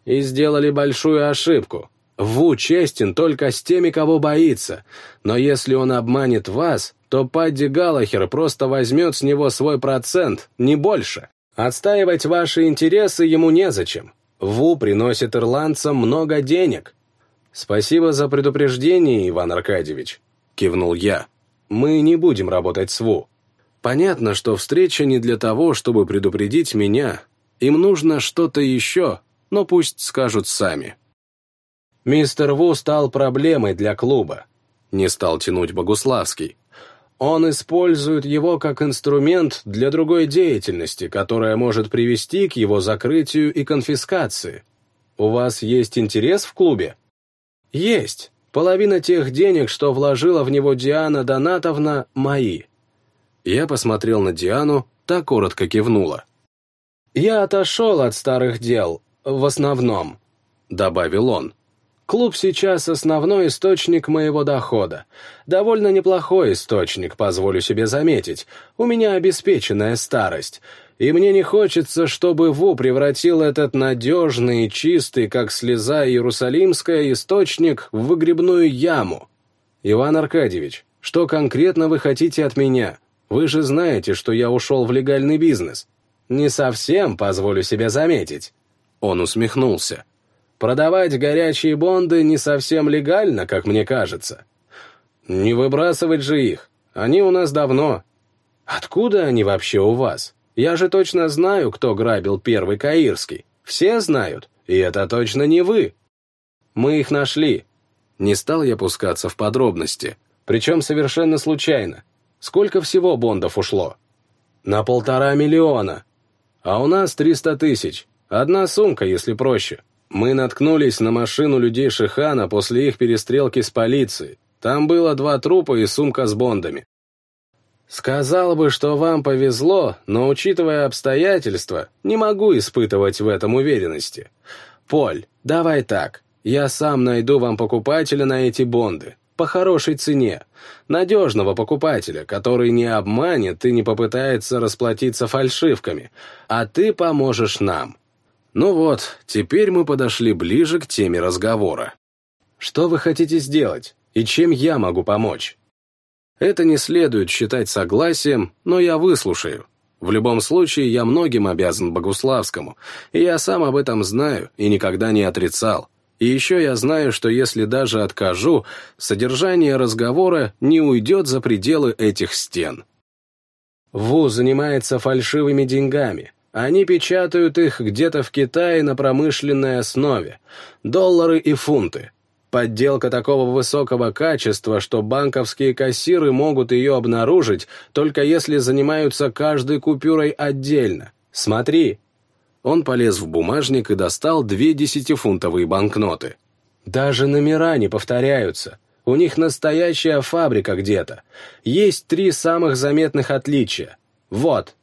И сделали большую ошибку. Ву честен только с теми, кого боится. Но если он обманет вас, то Падди Галлахер просто возьмет с него свой процент, не больше. Отстаивать ваши интересы ему незачем. Ву приносит ирландцам много денег. Спасибо за предупреждение, Иван Аркадьевич, кивнул я. Мы не будем работать с Ву. Понятно, что встреча не для того, чтобы предупредить меня. Им нужно что-то еще, но пусть скажут сами. Мистер Ву стал проблемой для клуба. Не стал тянуть Богуславский. Он использует его как инструмент для другой деятельности, которая может привести к его закрытию и конфискации. У вас есть интерес в клубе? Есть. Половина тех денег, что вложила в него Диана Донатовна, мои. Я посмотрел на Диану, та коротко кивнула. «Я отошел от старых дел, в основном», — добавил он. Клуб сейчас основной источник моего дохода. Довольно неплохой источник, позволю себе заметить. У меня обеспеченная старость. И мне не хочется, чтобы ВУ превратил этот надежный и чистый, как слеза иерусалимская, источник в выгребную яму. Иван Аркадьевич, что конкретно вы хотите от меня? Вы же знаете, что я ушел в легальный бизнес. Не совсем, позволю себе заметить. Он усмехнулся. Продавать горячие бонды не совсем легально, как мне кажется. Не выбрасывать же их. Они у нас давно. Откуда они вообще у вас? Я же точно знаю, кто грабил первый Каирский. Все знают, и это точно не вы. Мы их нашли. Не стал я пускаться в подробности, причем совершенно случайно. Сколько всего бондов ушло? На полтора миллиона. А у нас триста тысяч. Одна сумка, если проще. Мы наткнулись на машину людей Шихана после их перестрелки с полицией. Там было два трупа и сумка с бондами. Сказал бы, что вам повезло, но, учитывая обстоятельства, не могу испытывать в этом уверенности. Поль, давай так. Я сам найду вам покупателя на эти бонды. По хорошей цене. Надежного покупателя, который не обманет и не попытается расплатиться фальшивками. А ты поможешь нам. Ну вот, теперь мы подошли ближе к теме разговора. Что вы хотите сделать, и чем я могу помочь? Это не следует считать согласием, но я выслушаю. В любом случае, я многим обязан Богуславскому, и я сам об этом знаю и никогда не отрицал. И еще я знаю, что если даже откажу, содержание разговора не уйдет за пределы этих стен. ВУЗ занимается фальшивыми деньгами, они печатают их где-то в Китае на промышленной основе. Доллары и фунты. Подделка такого высокого качества, что банковские кассиры могут ее обнаружить, только если занимаются каждой купюрой отдельно. Смотри. Он полез в бумажник и достал две десятифунтовые банкноты. Даже номера не повторяются. У них настоящая фабрика где-то. Есть три самых заметных отличия. Вот,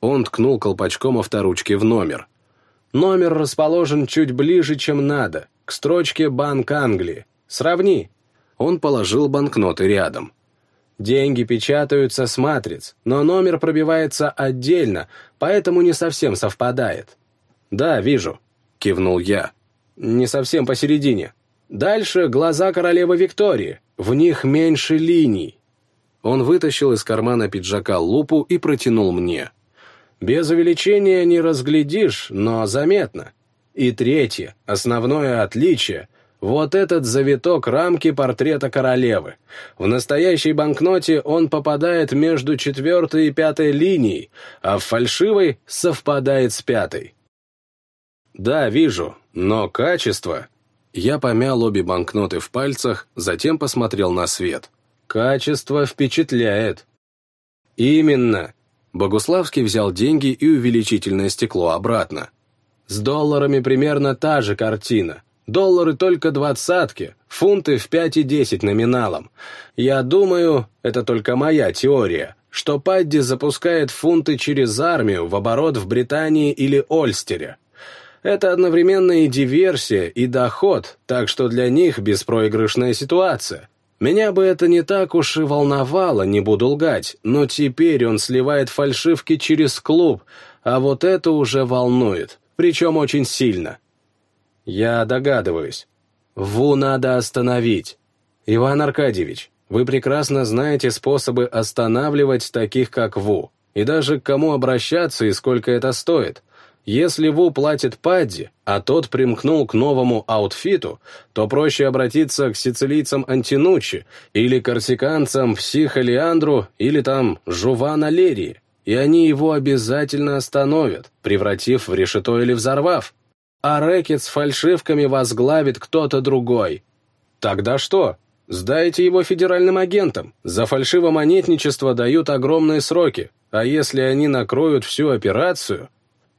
он ткнул колпачком авторучки в номер. Номер расположен чуть ближе, чем надо, к строчке «Банк Англии». Сравни. Он положил банкноты рядом. Деньги печатаются с матриц, но номер пробивается отдельно, поэтому не совсем совпадает. «Да, вижу», — кивнул я. «Не совсем посередине. Дальше глаза королевы Виктории. В них меньше линий». Он вытащил из кармана пиджака лупу и протянул мне. Без увеличения не разглядишь, но заметно. И третье, основное отличие — вот этот завиток рамки портрета королевы. В настоящей банкноте он попадает между четвертой и пятой линией, а в фальшивой совпадает с пятой. Да, вижу, но качество... Я помял обе банкноты в пальцах, затем посмотрел на свет. Качество впечатляет. Именно, Богуславский взял деньги и увеличительное стекло обратно. С долларами примерно та же картина. Доллары только двадцатки, фунты в пять и десять номиналом. Я думаю, это только моя теория, что Падди запускает фунты через армию в оборот в Британии или Ольстере. Это одновременно и диверсия, и доход, так что для них беспроигрышная ситуация. Меня бы это не так уж и волновало, не буду лгать, но теперь он сливает фальшивки через клуб, а вот это уже волнует, причем очень сильно. Я догадываюсь. Ву надо остановить. Иван Аркадьевич, вы прекрасно знаете способы останавливать таких, как Ву, и даже к кому обращаться и сколько это стоит. Если Ву платит Падди, а тот примкнул к новому аутфиту, то проще обратиться к сицилийцам Антинучи или корсиканцам Психо или там Жувана Лерии, и они его обязательно остановят, превратив в решето или взорвав. А рэкет с фальшивками возглавит кто-то другой. Тогда что? Сдайте его федеральным агентам. За фальшивомонетничество дают огромные сроки, а если они накроют всю операцию,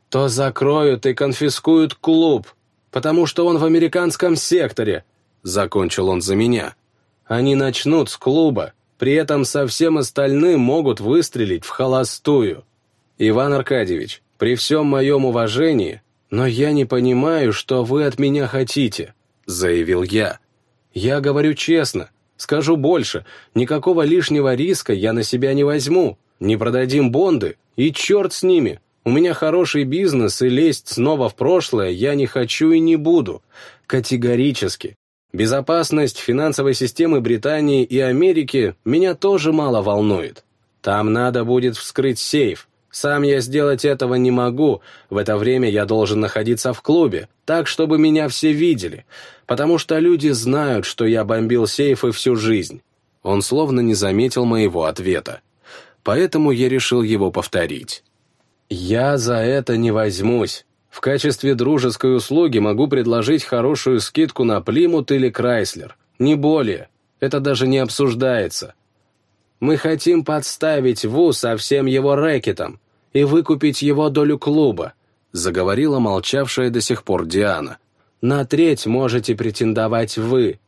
то закроют и конфискуют клуб, потому что он в американском секторе, закончил он за меня. Они начнут с клуба, при этом со всем остальным могут выстрелить в холостую. Иван Аркадьевич, при всем моем уважении, но я не понимаю, что вы от меня хотите, заявил я. Я говорю честно, скажу больше, никакого лишнего риска я на себя не возьму. Не продадим бонды, и черт с ними. У меня хороший бизнес, и лезть снова в прошлое я не хочу и не буду. Категорически. Безопасность финансовой системы Британии и Америки меня тоже мало волнует. Там надо будет вскрыть сейф. Сам я сделать этого не могу, в это время я должен находиться в клубе, так, чтобы меня все видели, потому что люди знают, что я бомбил сейфы всю жизнь. Он словно не заметил моего ответа. Поэтому я решил его повторить. «Я за это не возьмусь. В качестве дружеской услуги могу предложить хорошую скидку на Плимут или Крайслер. Не более. Это даже не обсуждается. Мы хотим подставить Ву со всем его рэкетом и выкупить его долю клуба», заговорила молчавшая до сих пор Диана. «На треть можете претендовать вы».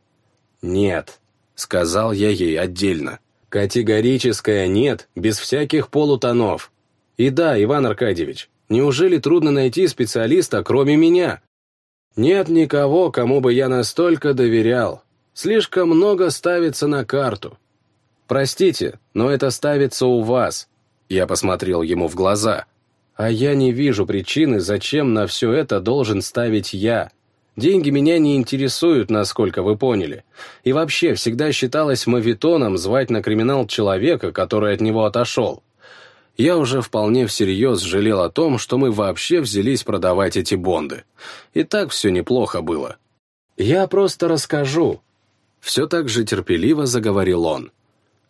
«Нет», — сказал я ей отдельно. «Категорическое «нет», без всяких полутонов. И да, Иван Аркадьевич, Неужели трудно найти специалиста, кроме меня? Нет никого, кому бы я настолько доверял. Слишком много ставится на карту. Простите, но это ставится у вас. Я посмотрел ему в глаза. А я не вижу причины, зачем на все это должен ставить я. Деньги меня не интересуют, насколько вы поняли. И вообще, всегда считалось мавитоном звать на криминал человека, который от него отошел я уже вполне всерьез жалел о том, что мы вообще взялись продавать эти бонды. И так все неплохо было. «Я просто расскажу», — все так же терпеливо заговорил он.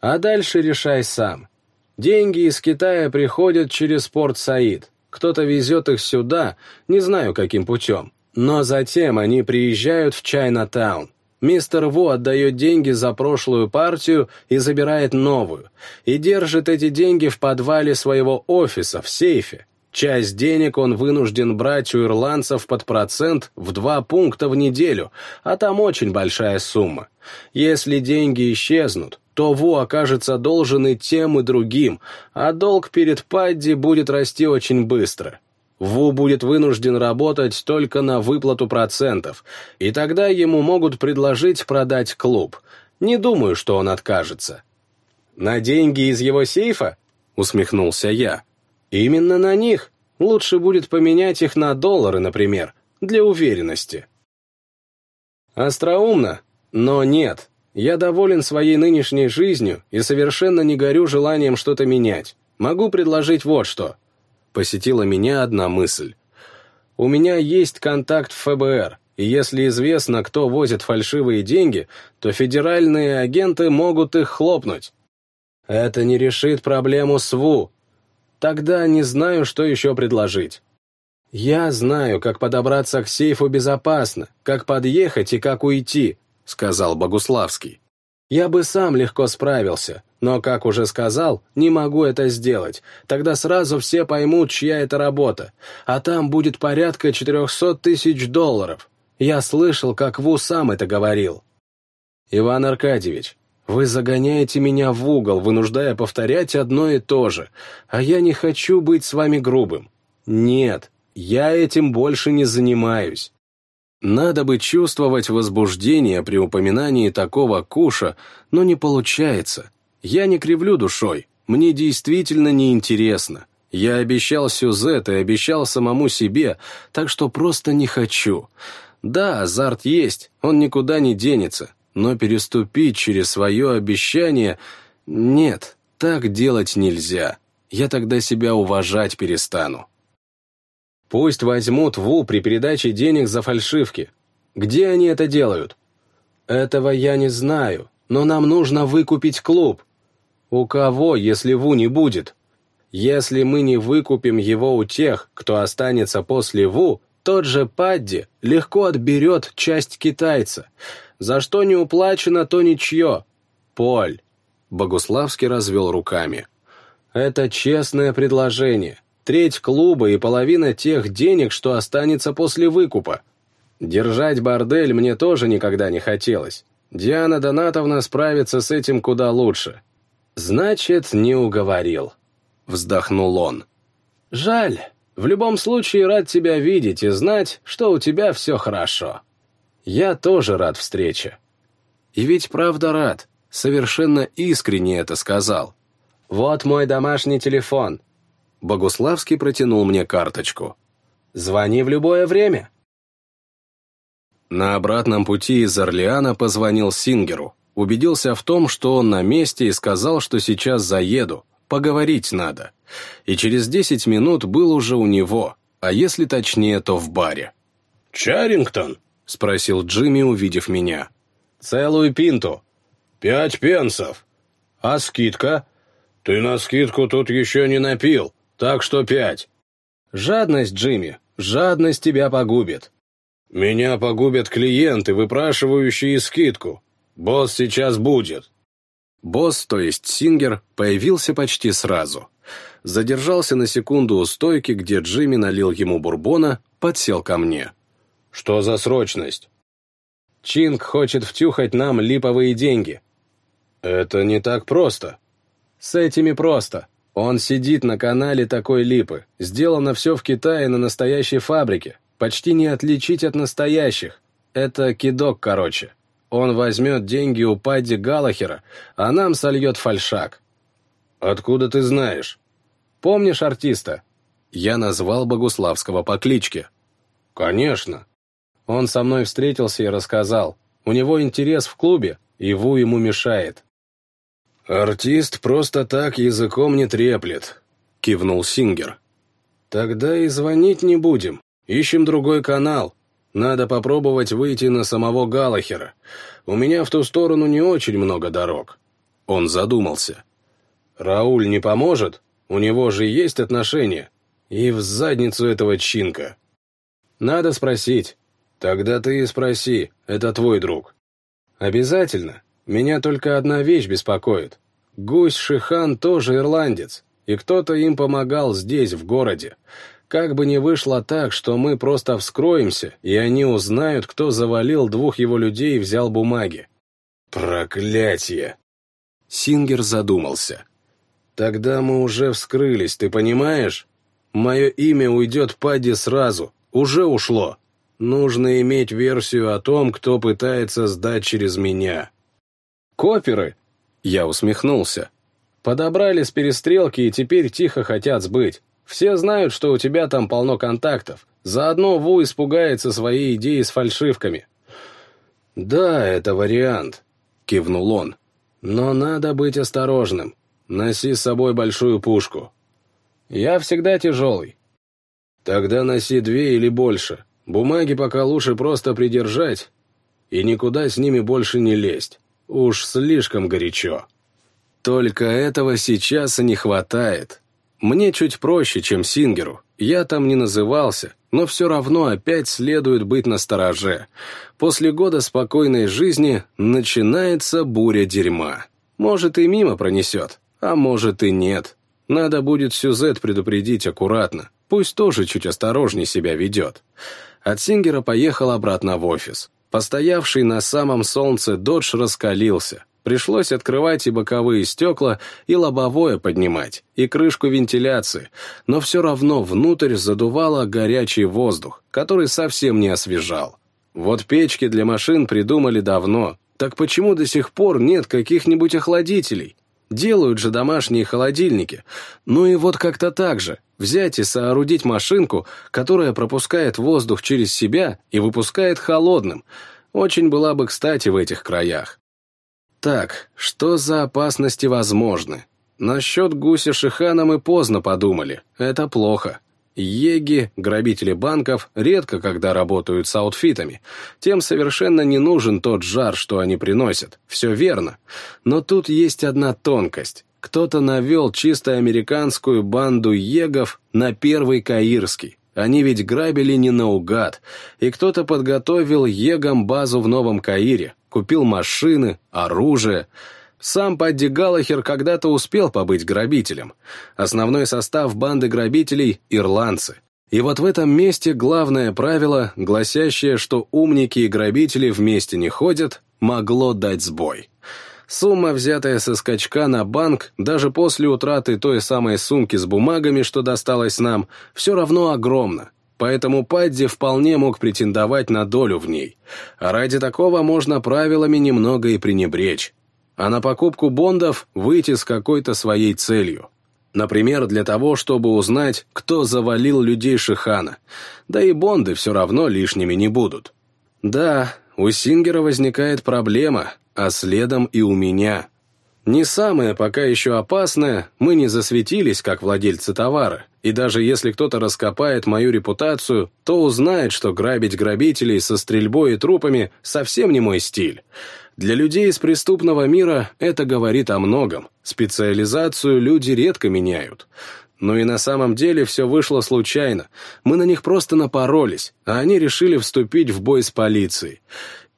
«А дальше решай сам. Деньги из Китая приходят через порт Саид. Кто-то везет их сюда, не знаю каким путем. Но затем они приезжают в Чайна-таун. Мистер Ву отдает деньги за прошлую партию и забирает новую, и держит эти деньги в подвале своего офиса, в сейфе. Часть денег он вынужден брать у ирландцев под процент в два пункта в неделю, а там очень большая сумма. Если деньги исчезнут, то Ву окажется должен и тем, и другим, а долг перед Падди будет расти очень быстро. Ву будет вынужден работать только на выплату процентов, и тогда ему могут предложить продать клуб. Не думаю, что он откажется. «На деньги из его сейфа?» — усмехнулся я. «Именно на них. Лучше будет поменять их на доллары, например, для уверенности». Остроумно, но нет. Я доволен своей нынешней жизнью и совершенно не горю желанием что-то менять. Могу предложить вот что посетила меня одна мысль. У меня есть контакт в ФБР, и если известно, кто возит фальшивые деньги, то федеральные агенты могут их хлопнуть. Это не решит проблему с ВУ. Тогда не знаю, что еще предложить. Я знаю, как подобраться к сейфу безопасно, как подъехать и как уйти, сказал Богуславский. Я бы сам легко справился, но, как уже сказал, не могу это сделать. Тогда сразу все поймут, чья это работа. А там будет порядка 400 тысяч долларов. Я слышал, как Ву сам это говорил. Иван Аркадьевич, вы загоняете меня в угол, вынуждая повторять одно и то же, а я не хочу быть с вами грубым. Нет, я этим больше не занимаюсь. Надо бы чувствовать возбуждение при упоминании такого куша, но не получается. Я не кривлю душой, мне действительно неинтересно. Я обещал Сюзет и обещал самому себе, так что просто не хочу. Да, азарт есть, он никуда не денется, но переступить через свое обещание... Нет, так делать нельзя. Я тогда себя уважать перестану. Пусть возьмут ВУ при передаче денег за фальшивки. Где они это делают? Этого я не знаю, но нам нужно выкупить клуб. У кого, если ВУ не будет? Если мы не выкупим его у тех, кто останется после ВУ, Тот же Падди легко отберет часть китайца. За что не уплачено, то ничье. Поль. Богуславский развел руками. Это честное предложение. Треть клуба и половина тех денег, что останется после выкупа. Держать бордель мне тоже никогда не хотелось. Диана Донатовна справится с этим куда лучше. Значит, не уговорил. Вздохнул он. Жаль. В любом случае рад тебя видеть и знать, что у тебя все хорошо. Я тоже рад встрече. И ведь правда рад. Совершенно искренне это сказал. Вот мой домашний телефон. Богуславский протянул мне карточку. Звони в любое время. На обратном пути из Орлеана позвонил Сингеру, убедился в том, что он на месте и сказал, что сейчас заеду, поговорить надо. И через десять минут был уже у него, а если точнее, то в баре. «Чарингтон?» — спросил Джимми, увидев меня. «Целую пинту». «Пять пенсов». «А скидка?» «Ты на скидку тут еще не напил, так что пять». «Жадность, Джимми, жадность тебя погубит». «Меня погубят клиенты, выпрашивающие скидку. Босс сейчас будет». Босс, то есть Сингер, появился почти сразу. Задержался на секунду у стойки, где Джимми налил ему бурбона, подсел ко мне. «Что за срочность?» «Чинг хочет втюхать нам липовые деньги». «Это не так просто». «С этими просто. Он сидит на канале такой липы. Сделано все в Китае на настоящей фабрике почти не отличить от настоящих. Это кидок, короче. Он возьмет деньги у Падди Галахера, а нам сольет фальшак. Откуда ты знаешь? Помнишь артиста? Я назвал Богуславского по кличке. Конечно. Он со мной встретился и рассказал. У него интерес в клубе, и Ву ему мешает. «Артист просто так языком не треплет», — кивнул Сингер. «Тогда и звонить не будем. Ищем другой канал. Надо попробовать выйти на самого Галахера. У меня в ту сторону не очень много дорог». Он задумался. «Рауль не поможет? У него же есть отношения. И в задницу этого чинка». «Надо спросить». «Тогда ты и спроси, это твой друг». «Обязательно. Меня только одна вещь беспокоит. Гусь Шихан тоже ирландец, и кто-то им помогал здесь, в городе. Как бы ни вышло так, что мы просто вскроемся, и они узнают, кто завалил двух его людей и взял бумаги. Проклятие! Сингер задумался. Тогда мы уже вскрылись, ты понимаешь? Мое имя уйдет Падди сразу, уже ушло. Нужно иметь версию о том, кто пытается сдать через меня. Коперы? Я усмехнулся. Подобрали с перестрелки и теперь тихо хотят сбыть. Все знают, что у тебя там полно контактов. Заодно Ву испугается своей идеи с фальшивками. «Да, это вариант», — кивнул он. «Но надо быть осторожным. Носи с собой большую пушку». «Я всегда тяжелый». «Тогда носи две или больше. Бумаги пока лучше просто придержать и никуда с ними больше не лезть. Уж слишком горячо». Только этого сейчас и не хватает. Мне чуть проще, чем Сингеру. Я там не назывался, но все равно опять следует быть настороже. После года спокойной жизни начинается буря дерьма. Может и мимо пронесет, а может и нет. Надо будет Сюзет предупредить аккуратно. Пусть тоже чуть осторожнее себя ведет. От Сингера поехал обратно в офис. Постоявший на самом солнце Додж раскалился. Пришлось открывать и боковые стекла, и лобовое поднимать, и крышку вентиляции, но все равно внутрь задувало горячий воздух, который совсем не освежал. Вот печки для машин придумали давно, так почему до сих пор нет каких-нибудь охладителей? Делают же домашние холодильники. Ну и вот как-то так же. Взять и соорудить машинку, которая пропускает воздух через себя и выпускает холодным. Очень была бы кстати в этих краях. Так, что за опасности возможны? Насчет гуся Шихана мы поздно подумали. Это плохо. Еги, грабители банков, редко когда работают с аутфитами. Тем совершенно не нужен тот жар, что они приносят. Все верно. Но тут есть одна тонкость. Кто-то навел чисто американскую банду егов на первый Каирский. Они ведь грабили не наугад, и кто-то подготовил егам базу в Новом Каире, купил машины, оружие. Сам Падди Галлахер когда-то успел побыть грабителем. Основной состав банды грабителей — ирландцы. И вот в этом месте главное правило, гласящее, что умники и грабители вместе не ходят, могло дать сбой. Сумма, взятая со скачка на банк, даже после утраты той самой сумки с бумагами, что досталась нам, все равно огромна. Поэтому Падди вполне мог претендовать на долю в ней. А ради такого можно правилами немного и пренебречь. А на покупку бондов выйти с какой-то своей целью. Например, для того, чтобы узнать, кто завалил людей Шихана. Да и бонды все равно лишними не будут. Да, у Сингера возникает проблема, а следом и у меня. Не самое пока еще опасное, мы не засветились как владельцы товара, и даже если кто-то раскопает мою репутацию, то узнает, что грабить грабителей со стрельбой и трупами совсем не мой стиль. Для людей из преступного мира это говорит о многом. Специализацию люди редко меняют. Но и на самом деле все вышло случайно. Мы на них просто напоролись, а они решили вступить в бой с полицией.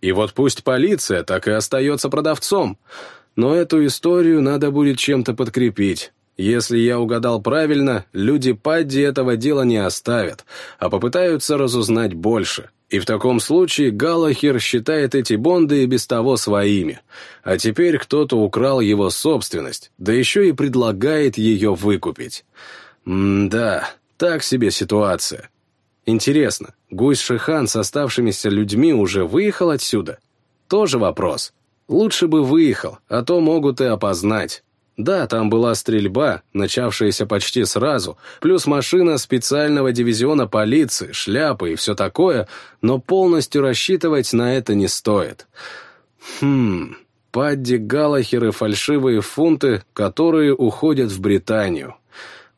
И вот пусть полиция так и остается продавцом. Но эту историю надо будет чем-то подкрепить. Если я угадал правильно, люди Падди этого дела не оставят, а попытаются разузнать больше. И в таком случае Галлахер считает эти бонды и без того своими. А теперь кто-то украл его собственность, да еще и предлагает ее выкупить. М-да, так себе ситуация. Интересно, гусь Шихан с оставшимися людьми уже выехал отсюда? Тоже вопрос. Лучше бы выехал, а то могут и опознать. Да, там была стрельба, начавшаяся почти сразу, плюс машина специального дивизиона полиции, шляпы и все такое, но полностью рассчитывать на это не стоит. Хм, Падди Галлахер фальшивые фунты, которые уходят в Британию.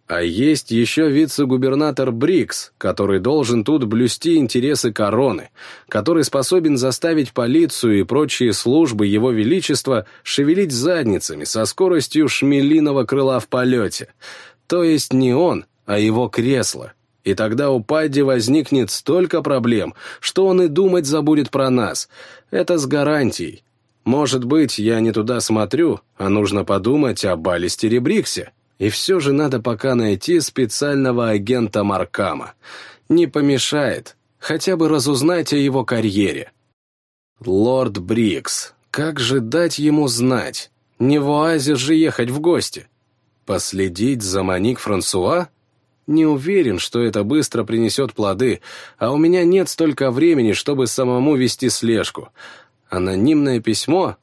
А есть еще вице-губернатор Брикс, который должен тут блюсти интересы короны, который способен заставить полицию и прочие службы Его Величества шевелить задницами со скоростью шмелиного крыла в полете. То есть не он, а его кресло. И тогда у Падди возникнет столько проблем, что он и думать забудет про нас. Это с гарантией. Может быть, я не туда смотрю, а нужно подумать о Балистере Бриксе. И все же надо пока найти специального агента Маркама. Не помешает. Хотя бы разузнать о его карьере. Лорд Брикс. Как же дать ему знать? Не в оазис же ехать в гости. Последить за Моник Франсуа? Не уверен, что это быстро принесет плоды, а у меня нет столько времени, чтобы самому вести слежку. Анонимное письмо?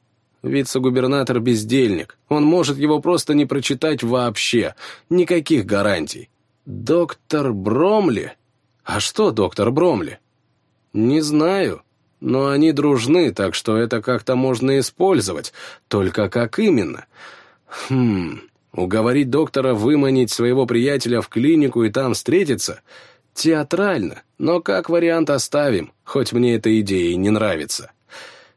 Вице-губернатор бездельник. Он может его просто не прочитать вообще. Никаких гарантий. Доктор Бромли? А что доктор Бромли? Не знаю. Но они дружны, так что это как-то можно использовать. Только как именно? Хм... Уговорить доктора выманить своего приятеля в клинику и там встретиться? Театрально, но как вариант оставим, хоть мне эта идея и не нравится.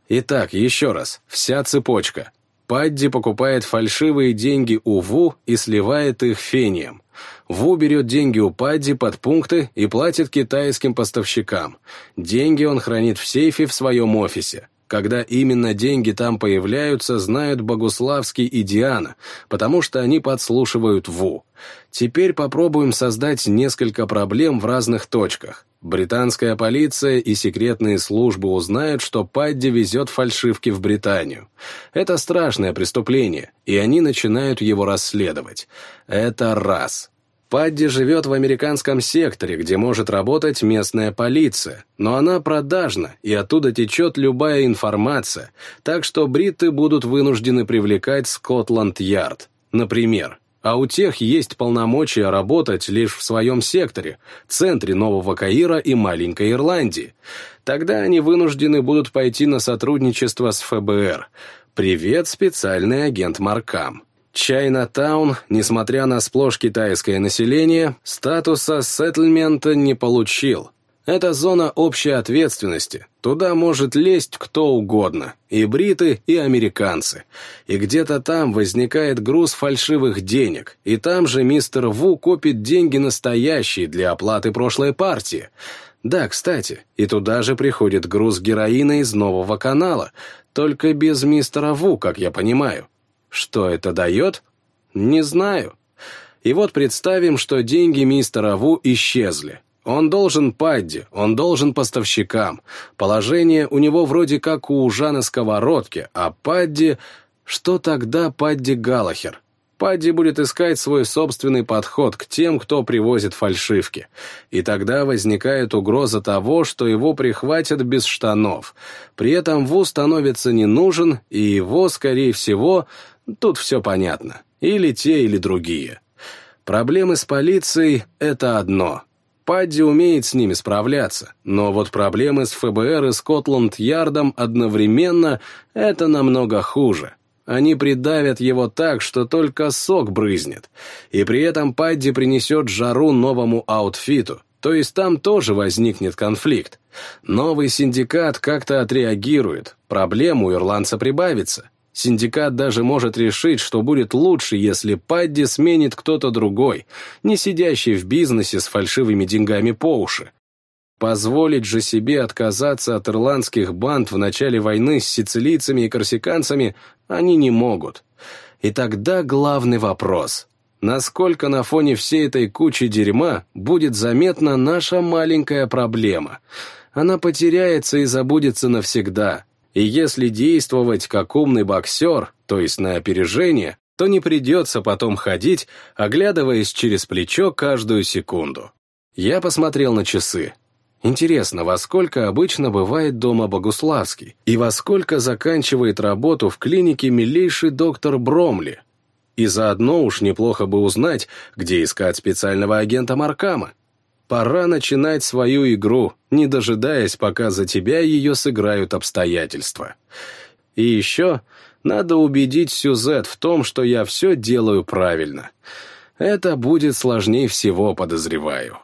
Итак, еще раз, вся цепочка. Падди покупает фальшивые деньги у Ву и сливает их фением. Ву берет деньги у Падди под пункты и платит китайским поставщикам. Деньги он хранит в сейфе в своем офисе. Когда именно деньги там появляются, знают Богуславский и Диана, потому что они подслушивают ВУ. Теперь попробуем создать несколько проблем в разных точках. Британская полиция и секретные службы узнают, что Падди везет фальшивки в Британию. Это страшное преступление, и они начинают его расследовать. Это раз. Падди живет в американском секторе, где может работать местная полиция, но она продажна, и оттуда течет любая информация, так что бритты будут вынуждены привлекать Скотланд-Ярд, например. А у тех есть полномочия работать лишь в своем секторе, центре Нового Каира и Маленькой Ирландии. Тогда они вынуждены будут пойти на сотрудничество с ФБР. Привет, специальный агент Маркам. Чайна-таун, несмотря на сплошь китайское население, статуса сеттельмента не получил. Это зона общей ответственности. Туда может лезть кто угодно. И бриты, и американцы. И где-то там возникает груз фальшивых денег. И там же мистер Ву копит деньги настоящие для оплаты прошлой партии. Да, кстати, и туда же приходит груз героина из нового канала. Только без мистера Ву, как я понимаю. Что это дает? Не знаю. И вот представим, что деньги мистера Ву исчезли. Он должен Падди, он должен поставщикам. Положение у него вроде как у ужа на сковородке, а Падди... Что тогда Падди Галахер? Падди будет искать свой собственный подход к тем, кто привозит фальшивки. И тогда возникает угроза того, что его прихватят без штанов. При этом Ву становится не нужен, и его, скорее всего, тут все понятно. Или те, или другие. Проблемы с полицией — это одно. Падди умеет с ними справляться, но вот проблемы с ФБР и Скотланд-Ярдом одновременно — это намного хуже. Они придавят его так, что только сок брызнет. И при этом Падди принесет жару новому аутфиту, то есть там тоже возникнет конфликт. Новый синдикат как-то отреагирует, проблем у ирландца прибавится. Синдикат даже может решить, что будет лучше, если Падди сменит кто-то другой, не сидящий в бизнесе с фальшивыми деньгами по уши. Позволить же себе отказаться от ирландских банд в начале войны с сицилийцами и корсиканцами они не могут. И тогда главный вопрос. Насколько на фоне всей этой кучи дерьма будет заметна наша маленькая проблема? Она потеряется и забудется навсегда, и если действовать как умный боксер, то есть на опережение, то не придется потом ходить, оглядываясь через плечо каждую секунду. Я посмотрел на часы. Интересно, во сколько обычно бывает дома Богуславский, и во сколько заканчивает работу в клинике милейший доктор Бромли. И заодно уж неплохо бы узнать, где искать специального агента Маркама. Пора начинать свою игру, не дожидаясь, пока за тебя ее сыграют обстоятельства. И еще надо убедить Сюзет в том, что я все делаю правильно. Это будет сложнее всего, подозреваю.